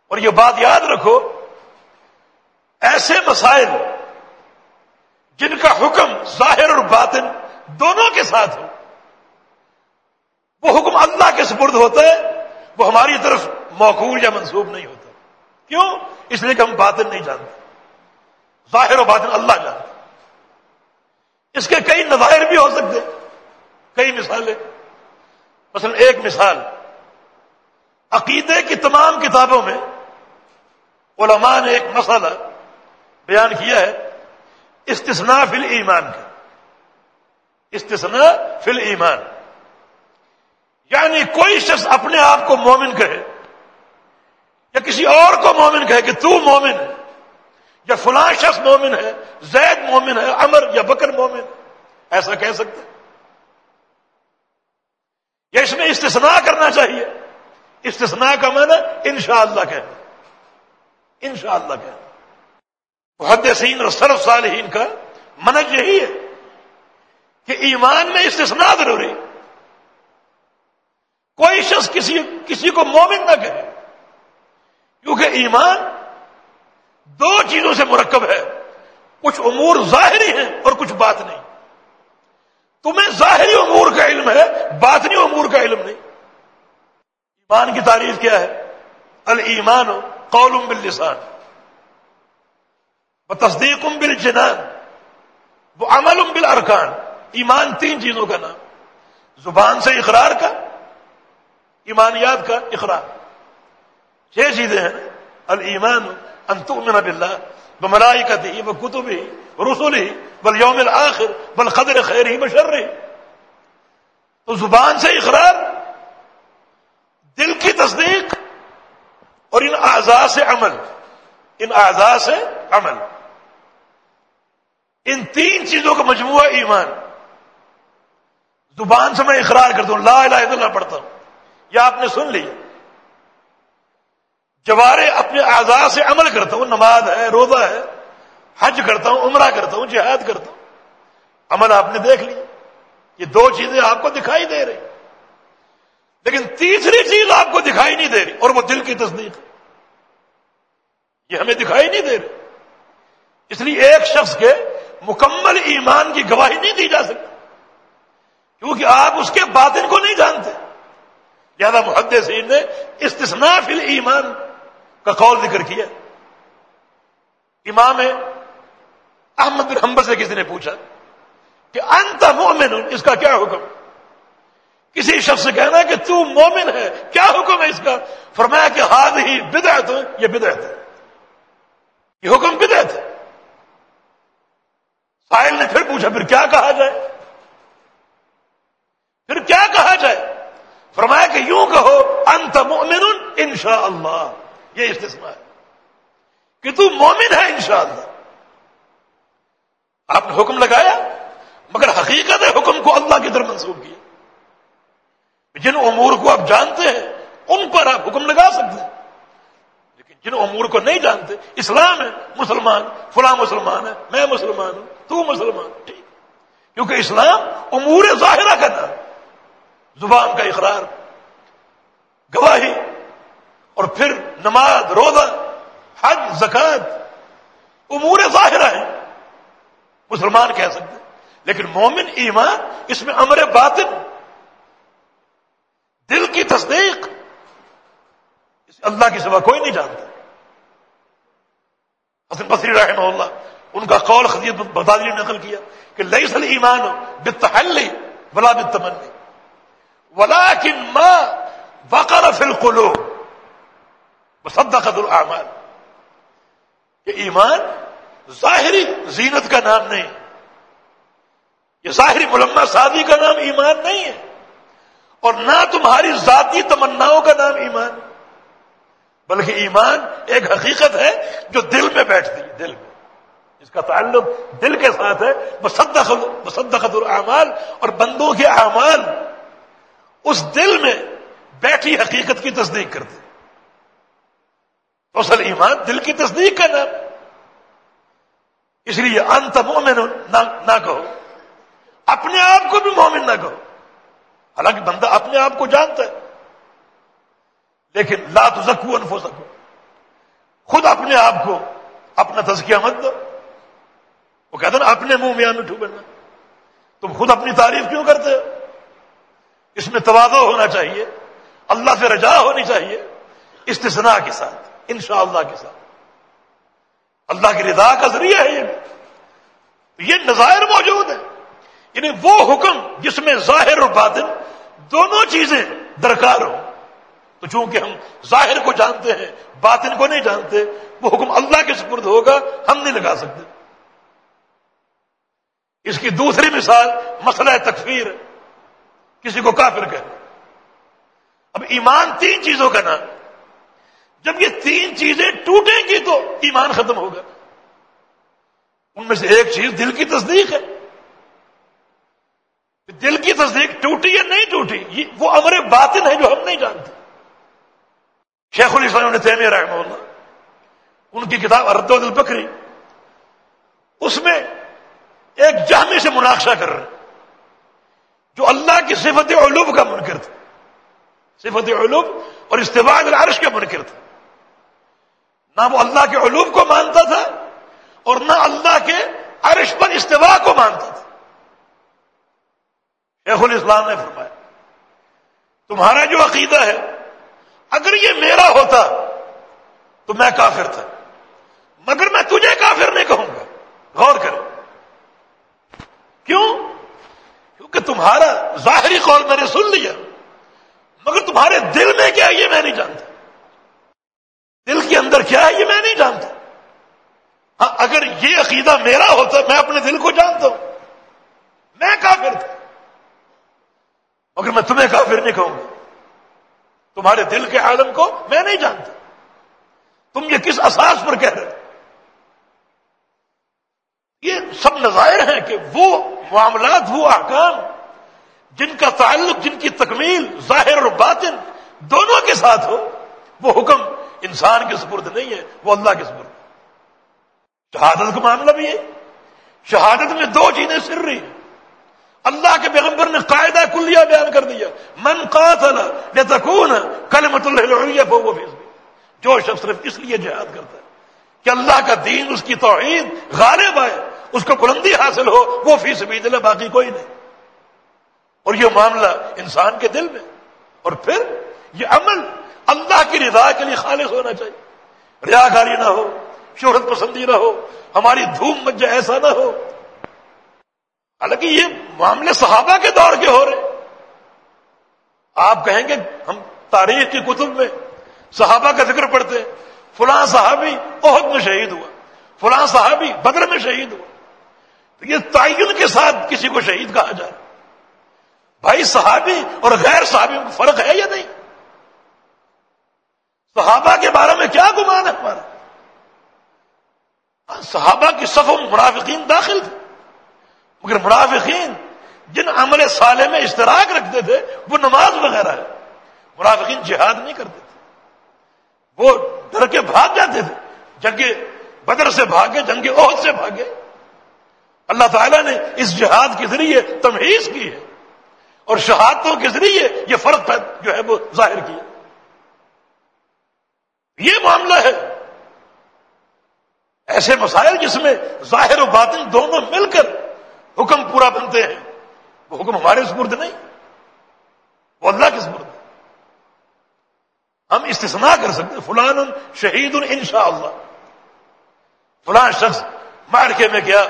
اور یہ بات یاد رکھو، ایسے مسائل جن کا حکم ظاہر اور باطن دونوں کے ساتھ ہو، وہ حکم اللہ کے سپرد ہوتا ہے وہ ہماری طرف موقول یا منسوب نہیں ہوتا کیوں؟ اس لیے کہ ہم باطن نہیں جانتے۔ ظاہر و باطن اللہ جانتے اس کے کئی نظائر بھی ہو سکتے، کئی مثالیں۔ مثلا ایک مثال، عقیدے کی تمام کتابوں میں علماء نے ایک مسئلہ بیان کیا ہے۔ استثناء فی ایمان کا استثناء فی ایمان یعنی کوئی شخص اپنے آپ کو مومن کہے یا کسی اور کو مومن کہے کہ تو مومن ہے یا فلاں شخص مومن ہے، زید مومن ہے امر یا بکر مومن، ایسا کہہ سکتے یا اس میں استثناء کرنا چاہیے۔ استثناء کا معنی انشاءاللہ کہنا۔ انشاءاللہ کہنا۔ محدثین اور صرف صالحین کا منج یہی ہے کہ ایمان میں استثناء ضروری کوئی شخص کسی کسی کو مومن نہ کہے کیونکہ ایمان دو چیزوں سے مرکب ہے۔ کچھ امور ظاہری ہیں اور کچھ بات نہیں تمہیں ظاہری امور کا علم ہے، باطنی امور کا علم نہیں۔ ایمان کی تعریف کیا ہے؟ المان قول باللسان۔ وہ تصدیق بل جنان وہ عمل بالارکان۔ ایمان تین چیزوں کا نام۔ زبان سے اقرار کا، ایمانیات کا اقرار۔ چھ چیزیں ہیں المان انتمن باللہ بمرائی کا دی وہ کتب ہی رسول ہی بل یوم الآخر بل قدر خیر ہی بشر تو زبان سے اقرار، دل کی تصدیق اور ان اعضاء سے عمل۔ ان اعضاء سے عمل۔ ان تین چیزوں کا مجموعہ ایمان۔ زبان سے میں اقرار کرتا ہوں، لا الہ الا اللہ پڑھتا ہوں۔ یا آپ نے سن لی جوارے اپنے اعضاء سے عمل کرتا ہوں، نماز ہے، روزہ ہے، حج کرتا ہوں، عمرہ کرتا ہوں، جہاد کرتا ہوں۔ عمل آپ نے دیکھ لی، یہ دو چیزیں آپ کو دکھائی دے رہی۔ لیکن تیسری چیز آپ کو دکھائی نہیں دے رہی، اور وہ دل کی تصدیق۔ یہ ہمیں دکھائی نہیں دے رہی۔ اس لیے ایک شخص کے مکمل ایمان کی گواہی نہیں دی جا سکتی۔ کیونکہ آپ اس کے باطن کو نہیں جانتے۔ زیادہ محدثین نے استثناء فی ایمان کا قول ذکر کیا۔ امام احمد بن حمبر سے کسی نے پوچھا کہ انت مومن اس کا کیا حکم؟ کسی شخص سے کہنا کہ تو مومن ہے، کیا حکم ہے اس کا؟ فرمایا کہ ہاتھ ہی بدعت یہ بدعت ہے۔ یہ حکم بدعت ہے۔ ساحل نے پھر پوچھا، پھر کیا کہا جائے؟ پھر کیا کہا جائے؟ فرمایا کہ یوں کہو، انت مومن انشاء اللہ یہ استثمار ہے۔ کہ تو مومن ہے انشاءاللہ۔ آپ نے حکم لگایا، مگر حقیقت حکم کو اللہ کی طرف منسوخ کیا۔ جن امور کو آپ جانتے ہیں، ان پر آپ حکم لگا سکتے ہیں۔ لیکن جن امور کو نہیں جانتے، اسلام ہے، مسلمان، فلاں مسلمان ہے، میں مسلمان ہوں۔ تو مسلمان ٹھیک۔ کیونکہ اسلام امور ظاہرہ کا نام زبان کا اقرار، گواہی، اور پھر نماز، روزہ، حج، زکات امور ظاہرہ ہیں۔ مسلمان کہہ سکتے لیکن مومن ایمان، اس میں امر باطن، دل کی تصدیق، اس اللہ کی سوا کوئی نہیں جانتا۔ حسن بصری رحمہ اللہ ان کا قول خدیت بدادری نقل کیا کہ لئی سل ایمان بتحلی بلا بتمنی ولا کن ماں وقر فل قلو صدقت الاعمال یہ ایمان ظاہری زینت کا نام نہیں. یہ ظاہری ملما سادی کا نام ایمان نہیں ہے. اور نہ تمہاری ذاتی تمناؤں کا نام ایمان. بلکہ ایمان ایک حقیقت ہے جو دل میں بیٹھتی ہے، دل میں اس کا تعلق دل کے ساتھ ہے مصدقت الاعمال اور بندوں کے اعمال اس دل میں بیٹھی حقیقت کی تصدیق کرتے اصل ایمان دل کی تصدیق کا نام اس لیے انت مومن، نہ کہو۔ اپنے آپ کو بھی مومن نہ کہو۔ حالانکہ بندہ اپنے آپ کو جانتا ہے۔ لیکن لا تزکو انفو سکو خود اپنے آپ کو اپنا تزکیہ مت دو۔ وہ کہتے نا، اپنے منہ میں مٹھو بننا تم خود اپنی تعریف کیوں کرتے ہو؟ اس میں توازو ہونا چاہیے۔ اللہ سے رجا ہونی چاہیے۔ استثناء کے ساتھ، انشاءاللہ اللہ کے ساتھ۔ اللہ کی رضا کا ذریعہ ہے یہ۔ یہ نظائر موجود ہیں۔ یعنی وہ حکم جس میں ظاہر اور باطن دونوں چیزیں درکار ہوں۔ تو چونکہ ہم ظاہر کو جانتے ہیں، باطن کو نہیں جانتے، وہ حکم اللہ کے سپرد ہوگا، ہم نہیں لگا سکتے۔ اس کی دوسری مثال مسئلہ تکفیر، کسی کو کافر کہ اب ایمان تین چیزوں کا نام۔ جب یہ تین چیزیں ٹوٹیں گی تو ایمان ختم ہوگا۔ ان میں سے ایک چیز دل کی تصدیق ہے۔ دل کی تصدیق ٹوٹی یا نہیں ٹوٹی، یہ وہ امر باطن ہے جو ہم نہیں جانتے۔ شیخ الاسلام نے تیمیہ رحمہ اللہ، ان کی کتاب ارد البکری اس میں ایک جامع سے مناقشہ کر رہے جو اللہ کی صفت علوب کا منکر تھا۔ صفت علوب اور استفاع العرش کا منکر تھا۔ نہ وہ اللہ کے علوب کو مانتا تھا اور نہ اللہ کے عرش پر استفاع کو مانتا تھا۔ شیخ الاسلام نے فرمایا، تمہارا جو عقیدہ ہے، اگر یہ میرا ہوتا تو میں کافر تھا، مگر میں تجھے کافر نہیں کہوں گا۔ غور کر کیوں؟ تمہارا ظاہری قول میں نے سن لیا، مگر تمہارے دل میں کیا ہے یہ میں نہیں جانتا۔ دل کے اندر کیا ہے یہ میں نہیں جانتا۔ ہاں اگر یہ عقیدہ میرا ہوتا، میں اپنے دل کو جانتا ہوں۔ میں کافر تھا۔ مگر میں تمہیں کافر نہیں کہوں گا۔ تمہارے دل کے عالم کو میں نہیں جانتا۔ تم یہ کس اساس پر کہہ رہے یہ سب نظائر ہیں کہ وہ معاملات وہ احکام، جن کا تعلق، جن کی تکمیل، ظاہر اور باطن دونوں کے ساتھ ہو، وہ حکم انسان کے سپرد نہیں ہے، وہ اللہ کے سپرد۔ شہادت کا معاملہ بھی ہے۔ شہادت میں دو چیزیں سر رہی ہیں۔ اللہ کے پیغمبر نے قاعدہ کلیہ بیان کر دیا۔ من قاتل لتكون کلمت اللہ وہ جو شخص صرف اس لیے جہاد کرتا ہے کہ اللہ کا دین، اس کی توحید غالب آئے اس کو بلندی حاصل ہو، وہ فی سبیل اللہ باقی کوئی نہیں۔ اور یہ معاملہ انسان کے دل میں۔ اور پھر یہ عمل اللہ کی رضا کے لیے خالص ہونا چاہیے۔ ریا گاری نہ ہو، شہرت پسندی نہ ہو، ہماری دھوم مجھے ایسا نہ ہو۔ حالانکہ یہ معاملے صحابہ کے دور کے ہو رہے۔ آپ کہیں گے، ہم تاریخ کی کتب میں صحابہ کا ذکر پڑھتے ہیں، فلاں صحابی عہد میں شہید ہوا، فلاں صحابی بدر میں شہید ہوا۔ تو یہ تعین کے ساتھ کسی کو شہید کہا جائے۔ بھائی صحابی اور غیر صحابی میں فرق ہے یا نہیں؟ صحابہ کے بارے میں کیا گمان ہے ہمارا؟ صحابہ کی صفوں منافقین داخل تھے۔ مگر منافقین جن عمل سالے میں اشتراک رکھتے تھے، وہ نماز وغیرہ ہے۔ منافقین جہاد نہیں کرتے تھے۔ وہ ڈر کے بھاگ جاتے تھے۔ جنگ بدر سے بھاگے، جنگ عہد سے بھاگے۔ اللہ تعالیٰ نے اس جہاد کے ذریعے تمہیز کی ہے اور شہادتوں کے ذریعے یہ فرق جو ہے وہ ظاہر کیا۔ یہ معاملہ ہے۔ ایسے مسائل جس میں ظاہر و باطن دونوں مل کر حکم پورا بنتے ہیں، وہ حکم ہمارے سپرد نہیں، وہ اللہ کے سپرد ہم استثناء کر سکتے فلان شہید ان شاء اللہ۔ فلان شخص مارکے میں گیا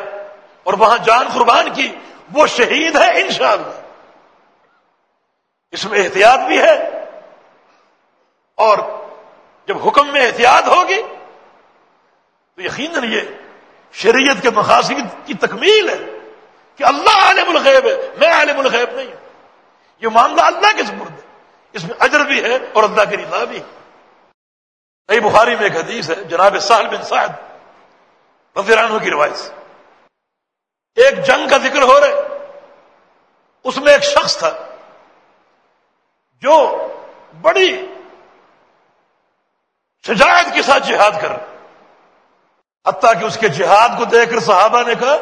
اور وہاں جان قربان کی، وہ شہید ہے انشاءاللہ۔ اس میں احتیاط بھی ہے۔ اور جب حکم میں احتیاط ہوگی، تو یقیناً یہ شریعت کے مقاصد کی تکمیل ہے کہ اللہ عالم الغیب ہے۔ میں عالم الغیب نہیں ہوں۔ یہ معاملہ اللہ کے سپرد ہے۔ اس میں اجر بھی ہے اور اللہ کی رضا بھی نئی بخاری میں ایک حدیث ہے، جناب سال بن سعد رضی عنہ کی روایت سے۔ ایک جنگ کا ذکر ہو رہے اس میں ایک شخص تھا جو بڑی شجاعت کے ساتھ جہاد کر حتیٰ کہ اس کے جہاد کو دیکھ کر صحابہ نے کہا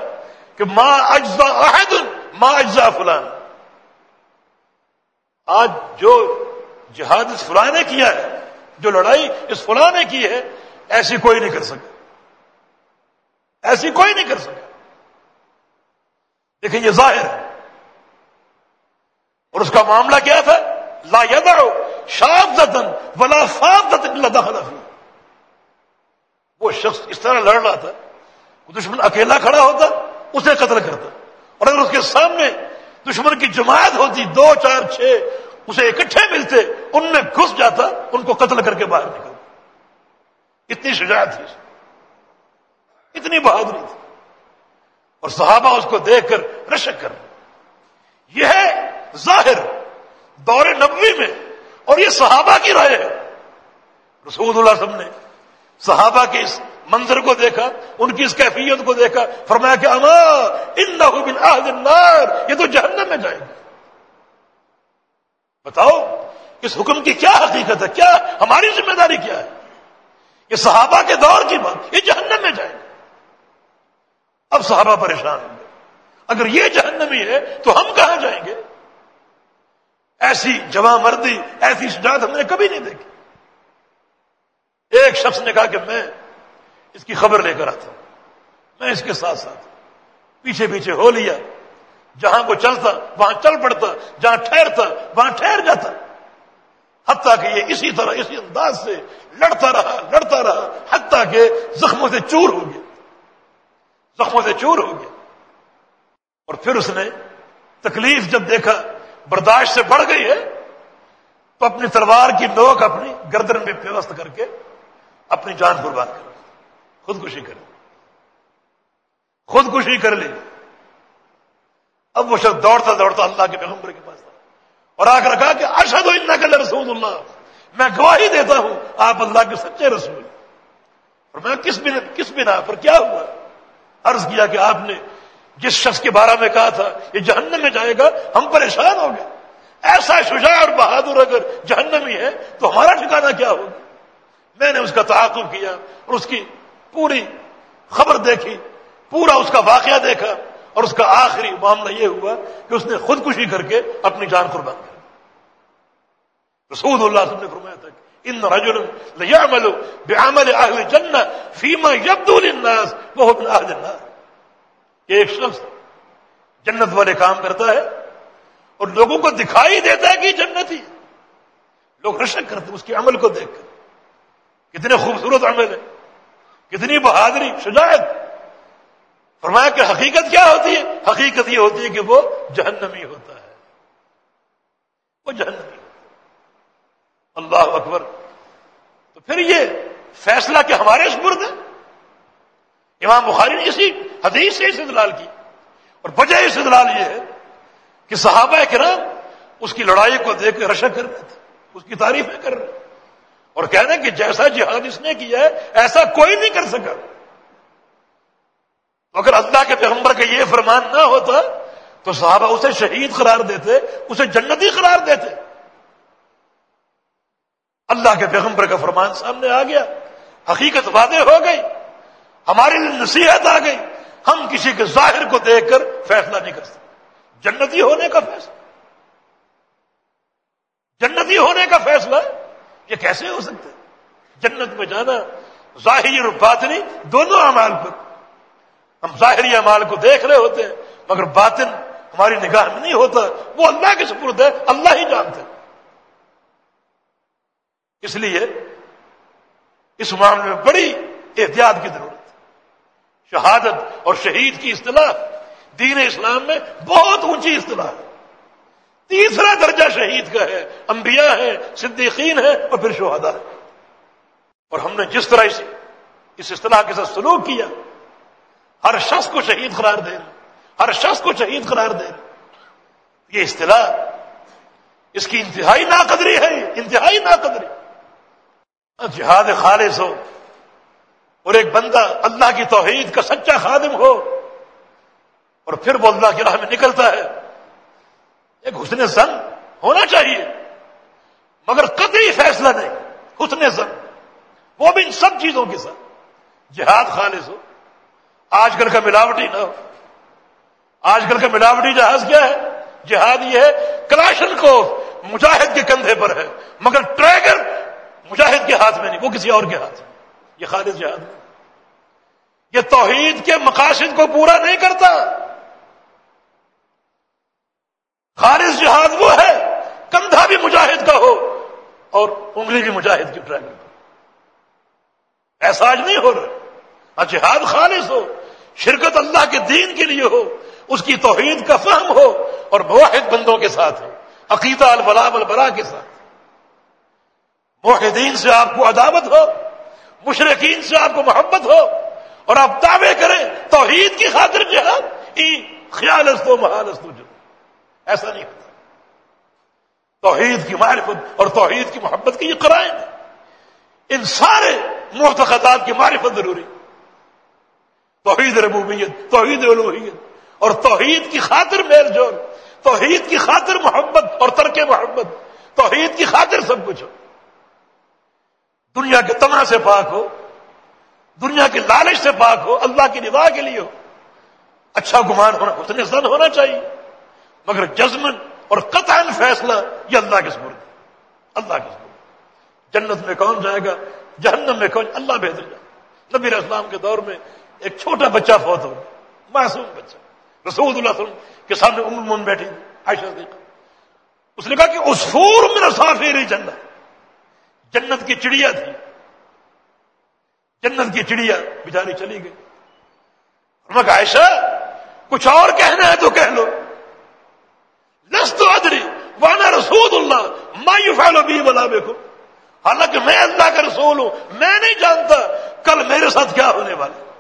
کہ ماں اجزا عہد ماں اجزا فلان۔ آج جو جہاد اس فلاں نے کیا ہے، جو لڑائی اس فلاں نے کی ہے، ایسی کوئی نہیں کر سکا ایسی کوئی نہیں کر سکا دیکھیں یہ ظاہر ہے۔ اور اس کا معاملہ کیا تھا؟ لا یدعو شاپ دتن ولا فاپ دتن دخل فی وہ شخص اس طرح لڑ رہا تھا دشمن اکیلا کھڑا ہوتا، اسے قتل کرتا۔ اور اگر اس کے سامنے دشمن کی جماعت ہوتی، دو، چار، چھ، اسے اکٹھے ملتے، ان میں گھس جاتا، ان کو قتل کر کے باہر نکل اتنی شجاعت تھی۔ اتنی بہادری تھی۔ اور صحابہ اس کو دیکھ کر رشک کر یہ ہے ظاہر دور نبوی میں اور یہ صحابہ کی رائے ہے۔ رسول اللہ سب نے صحابہ کے اس منظر کو دیکھا، ان کی اس کیفیت کو دیکھا، فرمایا کہ اما ان النار، یہ تو جہنم میں جائے گا بتاؤ، اس حکم کی کیا حقیقت ہے؟ کیا ہماری ذمہ داری کیا ہے؟ یہ صحابہ کے دور کی بات، یہ جہنم میں جائے گا اب صحابہ پریشان ہوں گے۔ اگر یہ جہنمی ہے تو ہم کہاں جائیں گے؟ ایسی جمع مردی ایسی شجاعت ہم نے کبھی نہیں دیکھی۔ ایک شخص نے کہا کہ میں اس کی خبر لے کر آتا ہوں۔ میں اس کے ساتھ ساتھ پیچھے پیچھے ہو لیا۔ جہاں وہ چلتا، وہاں چل پڑتا، جہاں ٹھہرتا، وہاں ٹھہر جاتا۔ حتیٰ کہ یہ اسی طرح، اسی انداز سے لڑتا رہا لڑتا رہا، حتیٰ کہ زخموں سے چور ہو گیا۔ زخموں سے چور ہو گیا اور پھر اس نے تکلیف جب دیکھا برداشت سے بڑھ گئی ہے، تو اپنی تلوار کی نوک اپنی گردن میں پیوست کر کے اپنی جان قربان کر خودکشی کر لی۔ خودکشی کر لی۔ اب وہ شخص دوڑتا دوڑتا اللہ کے پیغمبر کے پاس تھا۔ اور آ کر کہا کہ ارشد کل رسول اللہ میں گواہی دیتا ہوں، آپ اللہ کے سچے رسول۔ اور میں کس بنا کس بنا پر کیا ہوا؟ عرض کیا کہ آپ نے جس شخص کے بارے میں کہا تھا یہ جہنم میں جائے گا، ہم پریشان ہو گئے ایسا شجاع اور بہادر اگر جہنمی ہے تو ہمارا ٹھکانا کیا ہوگا؟ میں نے اس کا تعاقب کیا اور اس کی پوری خبر دیکھی، پورا اس کا واقعہ دیکھا اور اس کا آخری معاملہ یہ ہوا کہ اس نے خودکشی کر کے اپنی جان قربان کر رسول اللہ نے فرمایا تھا کہ ان رجل لیعمل بعمل اہل جنہ فیما یبدو للناس وہ ابن اہل النار. کہ ایک شخص جنت والے کام کرتا ہے اور لوگوں کو دکھائی دیتا ہے کہ جنت ہی لوگ رشک کرتے ہیں اس کے عمل کو دیکھ کر۔ کتنے خوبصورت عمل ہے۔ کتنی بہادری، شجاعت۔ فرمایا کہ حقیقت کیا ہوتی ہے؟ حقیقت یہ ہوتی ہے کہ وہ جہنمی ہوتا ہے۔ وہ جہنمی۔ اللہ اکبر۔ تو پھر یہ فیصلہ کہ ہمارے سپرد ہے امام بخاری نے اسی حدیث سے استدلال کی۔ اور وجہ استدلال یہ ہے کہ صحابہ کرام اس کی لڑائی کو دیکھ کے رشک کر رہے تھے، اس کی تعریفیں کر رہے اور کہنا کہ جیسا جہاد اس نے کیا ہے، ایسا کوئی نہیں کر سکا۔ اگر اللہ کے پیغمبر کا یہ فرمان نہ ہوتا، تو صحابہ اسے شہید قرار دیتے، اسے جنتی قرار دیتے۔ اللہ کے پیغمبر کا فرمان سامنے آ گیا۔ حقیقت واضح ہو گئی۔ ہمارے لیے نصیحت آ گئی۔ ہم کسی کے ظاہر کو دیکھ کر فیصلہ نہیں کر سکتے۔ جنتی ہونے کا فیصلہ۔ جنتی ہونے کا فیصلہ یہ کیسے ہو سکتا ہے؟ جنت میں جانا ظاہری اور باطنی دونوں اعمال پر۔ ہم ظاہری اعمال کو دیکھ رہے ہوتے ہیں، مگر باطن ہماری نگاہ میں نہیں ہوتا۔ وہ اللہ کے سپرد ہے، اللہ ہی جانتے ہیں اس لیے اس معاملے میں بڑی احتیاط کی ضرورت ہے۔ شہادت اور شہید کی اصطلاح دین اسلام میں بہت اونچی اصطلاح ہے۔ تیسرا درجہ شہید کا ہے، انبیاء ہے صدیقین ہے اور پھر شہدا ہے اور ہم نے جس طرح اس اصطلاح کے ساتھ سلوک کیا، ہر شخص کو شہید قرار دے ہر شخص کو شہید قرار دے یہ اصطلاح اس کی انتہائی ناقدری ہے، انتہائی ناقدری۔ جہاد خالص ہو اور ایک بندہ اللہ کی توحید کا سچا خادم ہو اور پھر وہ اللہ کی راہ میں نکلتا ہے۔ ایک حسن زن ہونا چاہیے، مگر قطعی فیصلہ نہیں۔ حسن زن، وہ بھی ان سب چیزوں کے ساتھ۔ جہاد خالص ہو۔ آج کل کا ملاوٹی نہ ہو۔ آج کل کا ملاوٹی جہاز کیا ہے؟ جہاد یہ ہے، کلاشن کو مجاہد کے کندھے پر ہے، مگر ٹریگر مجاہد کے ہاتھ میں نہیں، وہ کسی اور کے ہاتھ میں۔ یہ خالص جہاد۔ یہ توحید کے مقاصد کو پورا نہیں کرتا۔ خالص جہاد وہ ہے، کندھا بھی مجاہد کا ہو اور انگلی بھی مجاہد کی ڈرائیور ایسا آج نہیں ہو رہا۔ جہاد خالص ہو، شرکت اللہ کے دین کے لیے ہو، اس کی توحید کا فہم ہو اور موحد بندوں کے ساتھ ہو، عقیدہ البلا البلا کے ساتھ۔ موحدین سے آپ کو عداوت ہو مشرقین سے آپ کو محبت ہو، اور آپ دعوے کریں توحید کی خاطر جہاد ای خیال استو محال استو جو ایسا نہیں ہوتا۔ توحید کی معرفت اور توحید کی محبت کی یہ کرائیں ان سارے معتقدات کی معرفت ضروری۔ توحید ربوبیت، توحید الوحیت اور توحید کی خاطر میل جول۔ توحید کی خاطر محبت اور ترک محبت۔ توحید کی خاطر سب کچھ۔ ہو دنیا کے تنا سے پاک ہو، دنیا کے لالچ سے پاک ہو، اللہ کی ندا کے لیے ہو۔ اچھا گمان ہونا، اتنے زن ہونا چاہیے۔ مگر جزمن اور قطع فیصلہ، یہ اللہ کے سپرد اللہ کے سپرد جنت میں کون جائے گا؟ جہنم میں کون؟ اللہ بہتر جائے نبی اسلام کے دور میں ایک چھوٹا بچہ فوت ہو معصوم بچہ۔ رسول اللہ وسلم کے سامنے ام من بیٹھی عائشہ دیکھا اس نے کہا کہ اسفور میں صافی جنت۔ جنت کی چڑیا تھی۔ جنت کی چڑیا بیچاری چلی گئی۔ عائشہ، کچھ اور کہنا ہے تو کہہ لو۔ لست ادری وانا رسول اللہ ما یفعل بھی بلا کو حالانکہ میں اللہ کا رسول ہوں، میں نہیں جانتا کل میرے ساتھ کیا ہونے والے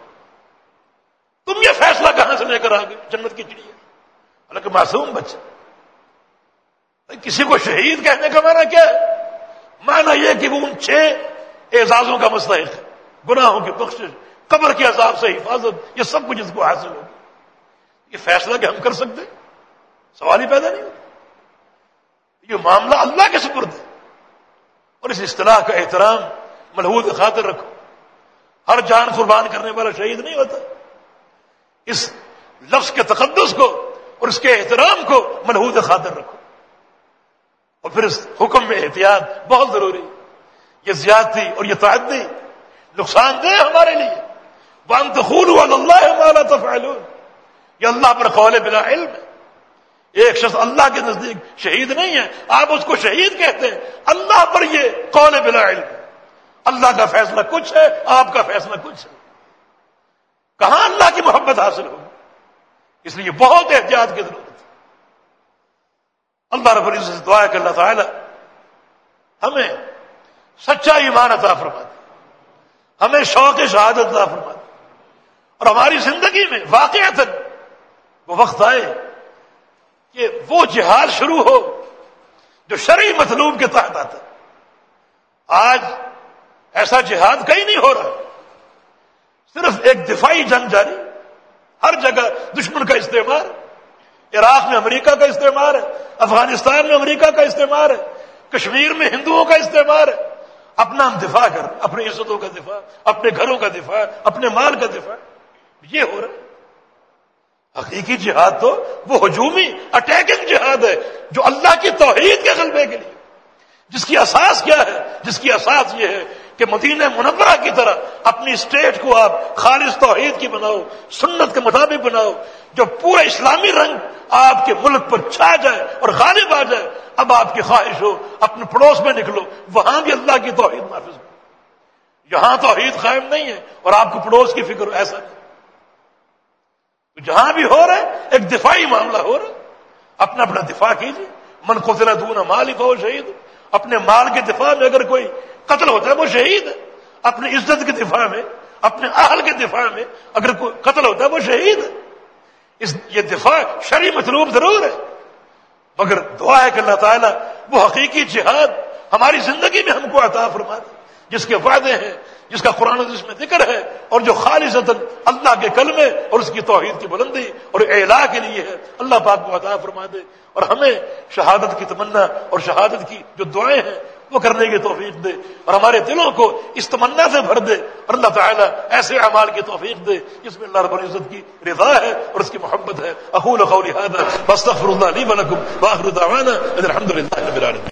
تم یہ فیصلہ کہاں سے لے کر آ گئے جنت کی چڑیا۔ حالانکہ معصوم بچہ۔ کسی کو شہید کہنے کا مانا کیا ہے؟ مانا یہ کہ وہ ان چھ اعزازوں کا مستحق ہے۔ گناہوں کی بخش قبر کے عذاب سے حفاظت، یہ سب کچھ اس کو حاصل ہوگی یہ فیصلہ کہ ہم کر سکتے سوال ہی پیدا نہیں ہوتا۔ یہ معاملہ اللہ کے سپرد ہے۔ اور اس اصطلاح کا احترام ملحوظ خاطر رکھو۔ ہر جان قربان کرنے والا شہید نہیں ہوتا۔ اس لفظ کے تقدس کو اور اس کے احترام کو ملحوظ خاطر رکھو۔ اور پھر اس حکم میں احتیاط بہت ضروری یہ زیادتی اور یہ تعدی نقصان دہ ہمارے لیے۔ بان تخول اللہ مالا تفعلون۔ یہ اللہ پر قول بلا علم ہے۔ ایک شخص اللہ کے نزدیک شہید نہیں ہے۔ آپ اس کو شہید کہتے ہیں۔ اللہ پر یہ قول بلا علم اللہ کا فیصلہ کچھ ہے، آپ کا فیصلہ کچھ ہے۔ کہاں اللہ کی محبت حاصل ہوگی؟ اس لیے بہت احتیاط کی ضرورت ہے۔ اللہ رب العزت سے دعا کہ اللہ تعالی ہمیں سچا ایمان عطا فرما دے ہمیں شوق شہادت عطا فرما دے اور ہماری زندگی میں واقعات وہ وقت آئے کہ وہ جہاد شروع ہو جو شرعی مطلوب کے تحت آتا آج ایسا جہاد کہیں نہیں ہو رہا صرف ایک دفاعی جنگ جاری، ہر جگہ دشمن کا استعمال عراق میں امریکہ کا استعمال ہے، افغانستان میں امریکہ کا استعمال ہے، کشمیر میں ہندوؤں کا استعمال ہے۔ اپنا ہم دفاع کر، اپنی عزتوں کا دفاع، اپنے گھروں کا دفاع، اپنے مال کا دفاع۔ یہ ہو رہا ہے۔ حقیقی جہاد تو وہ ہجومی اٹیکنگ جہاد ہے، جو اللہ کی توحید کے غلبے کے لیے۔ جس کی اساس کیا ہے؟ جس کی اساس یہ ہے کہ مدینہ منورہ کی طرح اپنی اسٹیٹ کو آپ خالص توحید کی بناؤ، سنت کے مطابق بناؤ، جو پورا اسلامی رنگ آپ کے ملک پر چھا جائے اور غالب آ جائے، اب آپ کی خواہش ہو، اپنے پڑوس میں نکلو، وہاں بھی اللہ کی توحید نافذ ہو۔ یہاں توحید قائم نہیں ہے اور آپ کو پڑوس کی فکر ایسا نہیں۔ جہاں بھی ہو رہا ہے ایک دفاعی معاملہ ہو رہا۔ ہے اپنا اپنا دفاع کیجیے۔ من کو ذرا دون مالک ہو شہید اپنے مال کے دفاع میں اگر کوئی قتل ہوتا ہے، وہ شہید ہے۔ اپنی عزت کے دفاع میں، اپنے اہل کے دفاع میں اگر کوئی قتل ہوتا ہے، وہ شہید ہے۔ اس، یہ دفاع شرعی مطلوب ضرور ہے۔ مگر دعا ہے کہ اللہ تعالیٰ، وہ حقیقی جہاد ہماری زندگی میں ہم کو عطا فرما دے جس کے وعدے ہیں۔ جس کا قرآن جس میں ذکر ہے اور جو خالص اللہ کے کلمے اور اس کی توحید کی بلندی اور اعلیٰ کے لیے ہے۔ اللہ پاک کو عطا فرما دے اور ہمیں شہادت کی تمنا اور شہادت کی جو دعائیں ہیں وہ کرنے کی توفیق دے اور ہمارے دلوں کو اس تمنا سے بھر دے۔ اور اللہ تعالیٰ ایسے اعمال کی توفیق دے جس میں اللہ رب العزت کی رضا ہے اور اس کی محبت ہے۔ اقول قولی هذا واستغفر الله لي ولكم واخر دعوانا الحمد لله رب العالمين۔